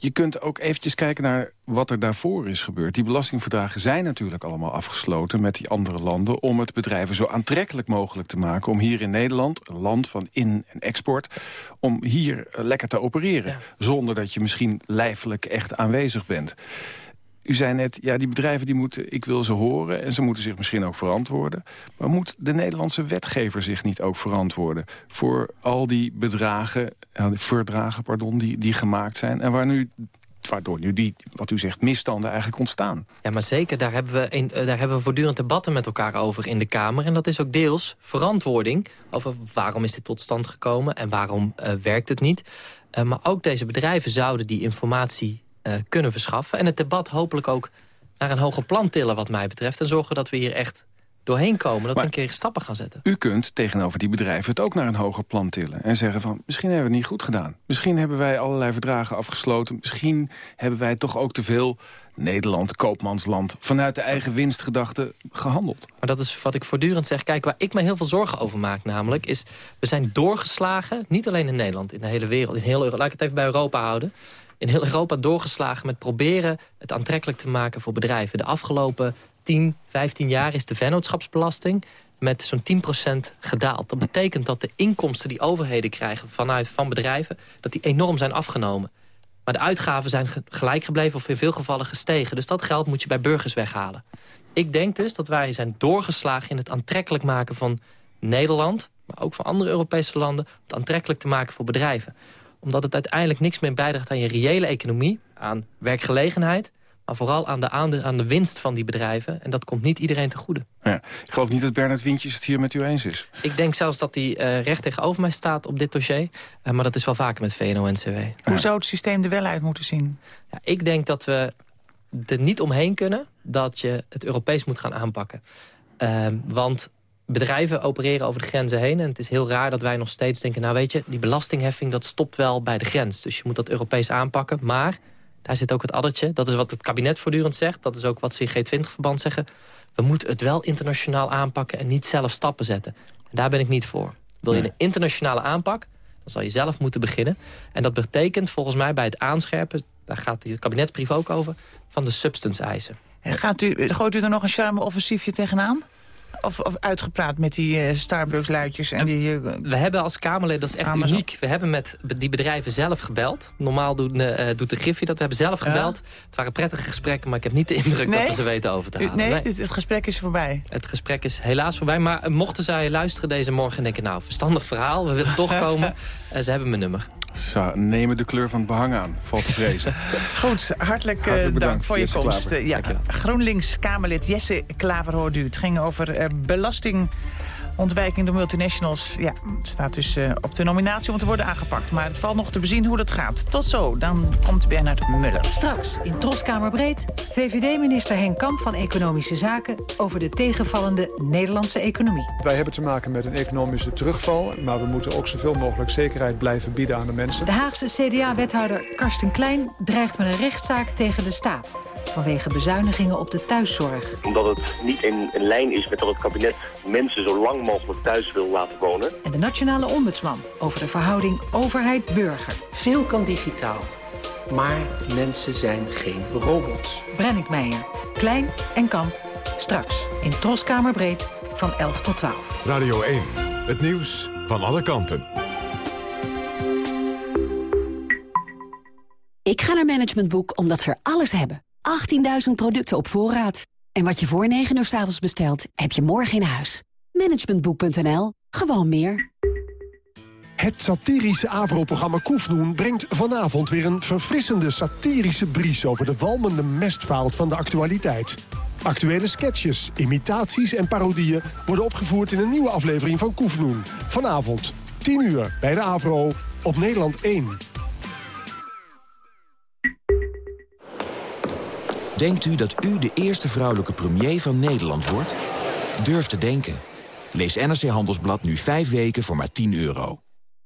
Je kunt ook eventjes kijken naar wat er daarvoor is gebeurd. Die belastingverdragen zijn natuurlijk allemaal afgesloten met die andere landen... om het bedrijven zo aantrekkelijk mogelijk te maken... om hier in Nederland, een land van in- en export... om hier lekker te opereren. Ja. Zonder dat je misschien lijfelijk echt aanwezig bent. U zei net, ja, die bedrijven die moeten, ik wil ze horen... en ze moeten zich misschien ook verantwoorden. Maar moet de Nederlandse wetgever zich niet ook verantwoorden... voor al die bedragen, uh, verdragen pardon, die, die gemaakt zijn... en waar nu waardoor nu die, wat u zegt, misstanden eigenlijk ontstaan. Ja, maar zeker, daar hebben, we een, daar hebben we voortdurend debatten met elkaar over in de Kamer. En dat is ook deels verantwoording over waarom is dit tot stand gekomen... en waarom uh, werkt het niet. Maar ook deze bedrijven zouden die informatie uh, kunnen verschaffen. En het debat hopelijk ook naar een hoger plan tillen wat mij betreft. En zorgen dat we hier echt doorheen komen. Dat maar we een keer stappen gaan zetten. U kunt tegenover die bedrijven het ook naar een hoger plan tillen. En zeggen van, misschien hebben we het niet goed gedaan. Misschien hebben wij allerlei verdragen afgesloten. Misschien hebben wij toch ook te veel Nederland, koopmansland... vanuit de eigen winstgedachte gehandeld. Maar dat is wat ik voortdurend zeg. Kijk, waar ik me heel veel zorgen over maak namelijk... is, we zijn doorgeslagen, niet alleen in Nederland, in de hele wereld... in heel Europa, laat ik het even bij Europa houden in heel Europa doorgeslagen met proberen het aantrekkelijk te maken voor bedrijven. De afgelopen 10, 15 jaar is de vennootschapsbelasting met zo'n 10% gedaald. Dat betekent dat de inkomsten die overheden krijgen vanuit van bedrijven... dat die enorm zijn afgenomen. Maar de uitgaven zijn gelijk gebleven of in veel gevallen gestegen. Dus dat geld moet je bij burgers weghalen. Ik denk dus dat wij zijn doorgeslagen in het aantrekkelijk maken van Nederland... maar ook van andere Europese landen... het aantrekkelijk te maken voor bedrijven omdat het uiteindelijk niks meer bijdraagt aan je reële economie, aan werkgelegenheid, vooral aan de, aan de winst van die bedrijven. En dat komt niet iedereen te goede. Ja, ik geloof niet dat Bernard Wintjes het hier met u eens is. Ik denk zelfs dat hij uh, recht tegenover mij staat op dit dossier. Uh, maar dat is wel vaker met VNO-NCW. Hoe zou het systeem er wel uit moeten zien? Ja, ik denk dat we er niet omheen kunnen dat je het Europees moet gaan aanpakken. Uh, want bedrijven opereren over de grenzen heen. En het is heel raar dat wij nog steeds denken... nou weet je, die belastingheffing dat stopt wel bij de grens. Dus je moet dat Europees aanpakken. Maar daar zit ook het addertje. Dat is wat het kabinet voortdurend zegt. Dat is ook wat ze in G20-verband zeggen. We moeten het wel internationaal aanpakken en niet zelf stappen zetten. En daar ben ik niet voor. Wil je een internationale aanpak, dan zal je zelf moeten beginnen. En dat betekent volgens mij bij het aanscherpen... daar gaat het kabinetsbrief ook over... van de substance-eisen. Gaat u, gooit u er nog een charme-offensiefje tegenaan? Of, of, uitgepraat met die uh, Starbucks-luidjes? en die. Uh, we hebben als Kamerlid, dat is echt Amazon. uniek... we hebben met die bedrijven zelf gebeld. Normaal doet, uh, doet de Griffie dat. We hebben zelf gebeld. Het waren prettige gesprekken, maar ik heb niet de indruk nee? dat we ze weten over te halen. Nee, het, gesprek is voorbij. Het gesprek is helaas voorbij. Maar mochten zij luisteren deze morgen en denken... nou, verstandig verhaal, we willen toch komen. ze hebben mijn nummer. Ze nemen de kleur van het behang aan, valt te vrezen. Goed, hartelijk, hartelijk dank voor je komst. ja, GroenLinks-Kamerlid Jesse Klaver hoorde u. Het ging over uh, belastingontwijking door multinationals. Ja, het staat dus uh, op de nominatie om te worden aangepakt. Maar het valt nog te bezien hoe dat gaat. Tot zo, dan komt Bernard Muller. Straks in Troskamerbreed VVD-minister Henk Kamp van Economische Zaken... over de tegenvallende Nederlandse economie. Wij hebben te maken met een economische terugval... maar we moeten ook zoveel mogelijk zekerheid blijven bieden aan de mensen. De Haagse CDA-wethouder Karsten Klein dreigt met een rechtszaak tegen de staat. Vanwege bezuinigingen op de thuiszorg. Omdat het niet in, in lijn is met wat het kabinet mensen zo lang mogelijk thuis wil laten wonen. En de nationale ombudsman over de verhouding overheid-burger. Veel kan digitaal, maar mensen zijn geen robots. Brennick Meijer, Klein en Kamp, straks in Troskamerbreed van 11 tot 12. Radio 1, het nieuws van alle kanten. Ik ga naar Management Boek omdat ze er alles hebben. 18.000 producten op voorraad. En wat je voor 9 uur s avonds bestelt, heb je morgen in huis. Managementboek.nl. Gewoon meer. Het satirische AVRO-programma Koefnoen brengt vanavond weer een verfrissende satirische bries over de walmende mestvaalt van de actualiteit. Actuele sketches, imitaties en parodieën worden opgevoerd in een nieuwe aflevering van Koefnoen. Vanavond, 10 uur, bij de AVRO, op Nederland 1. Denkt u dat u de eerste vrouwelijke premier van Nederland wordt? Durf te denken. Lees NRC Handelsblad nu 5 weken voor maar 10 euro.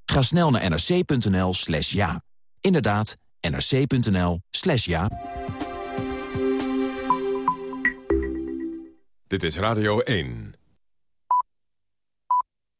Ga snel naar nrc.nl slash ja. Inderdaad, nrc.nl slash ja. Dit is Radio 1.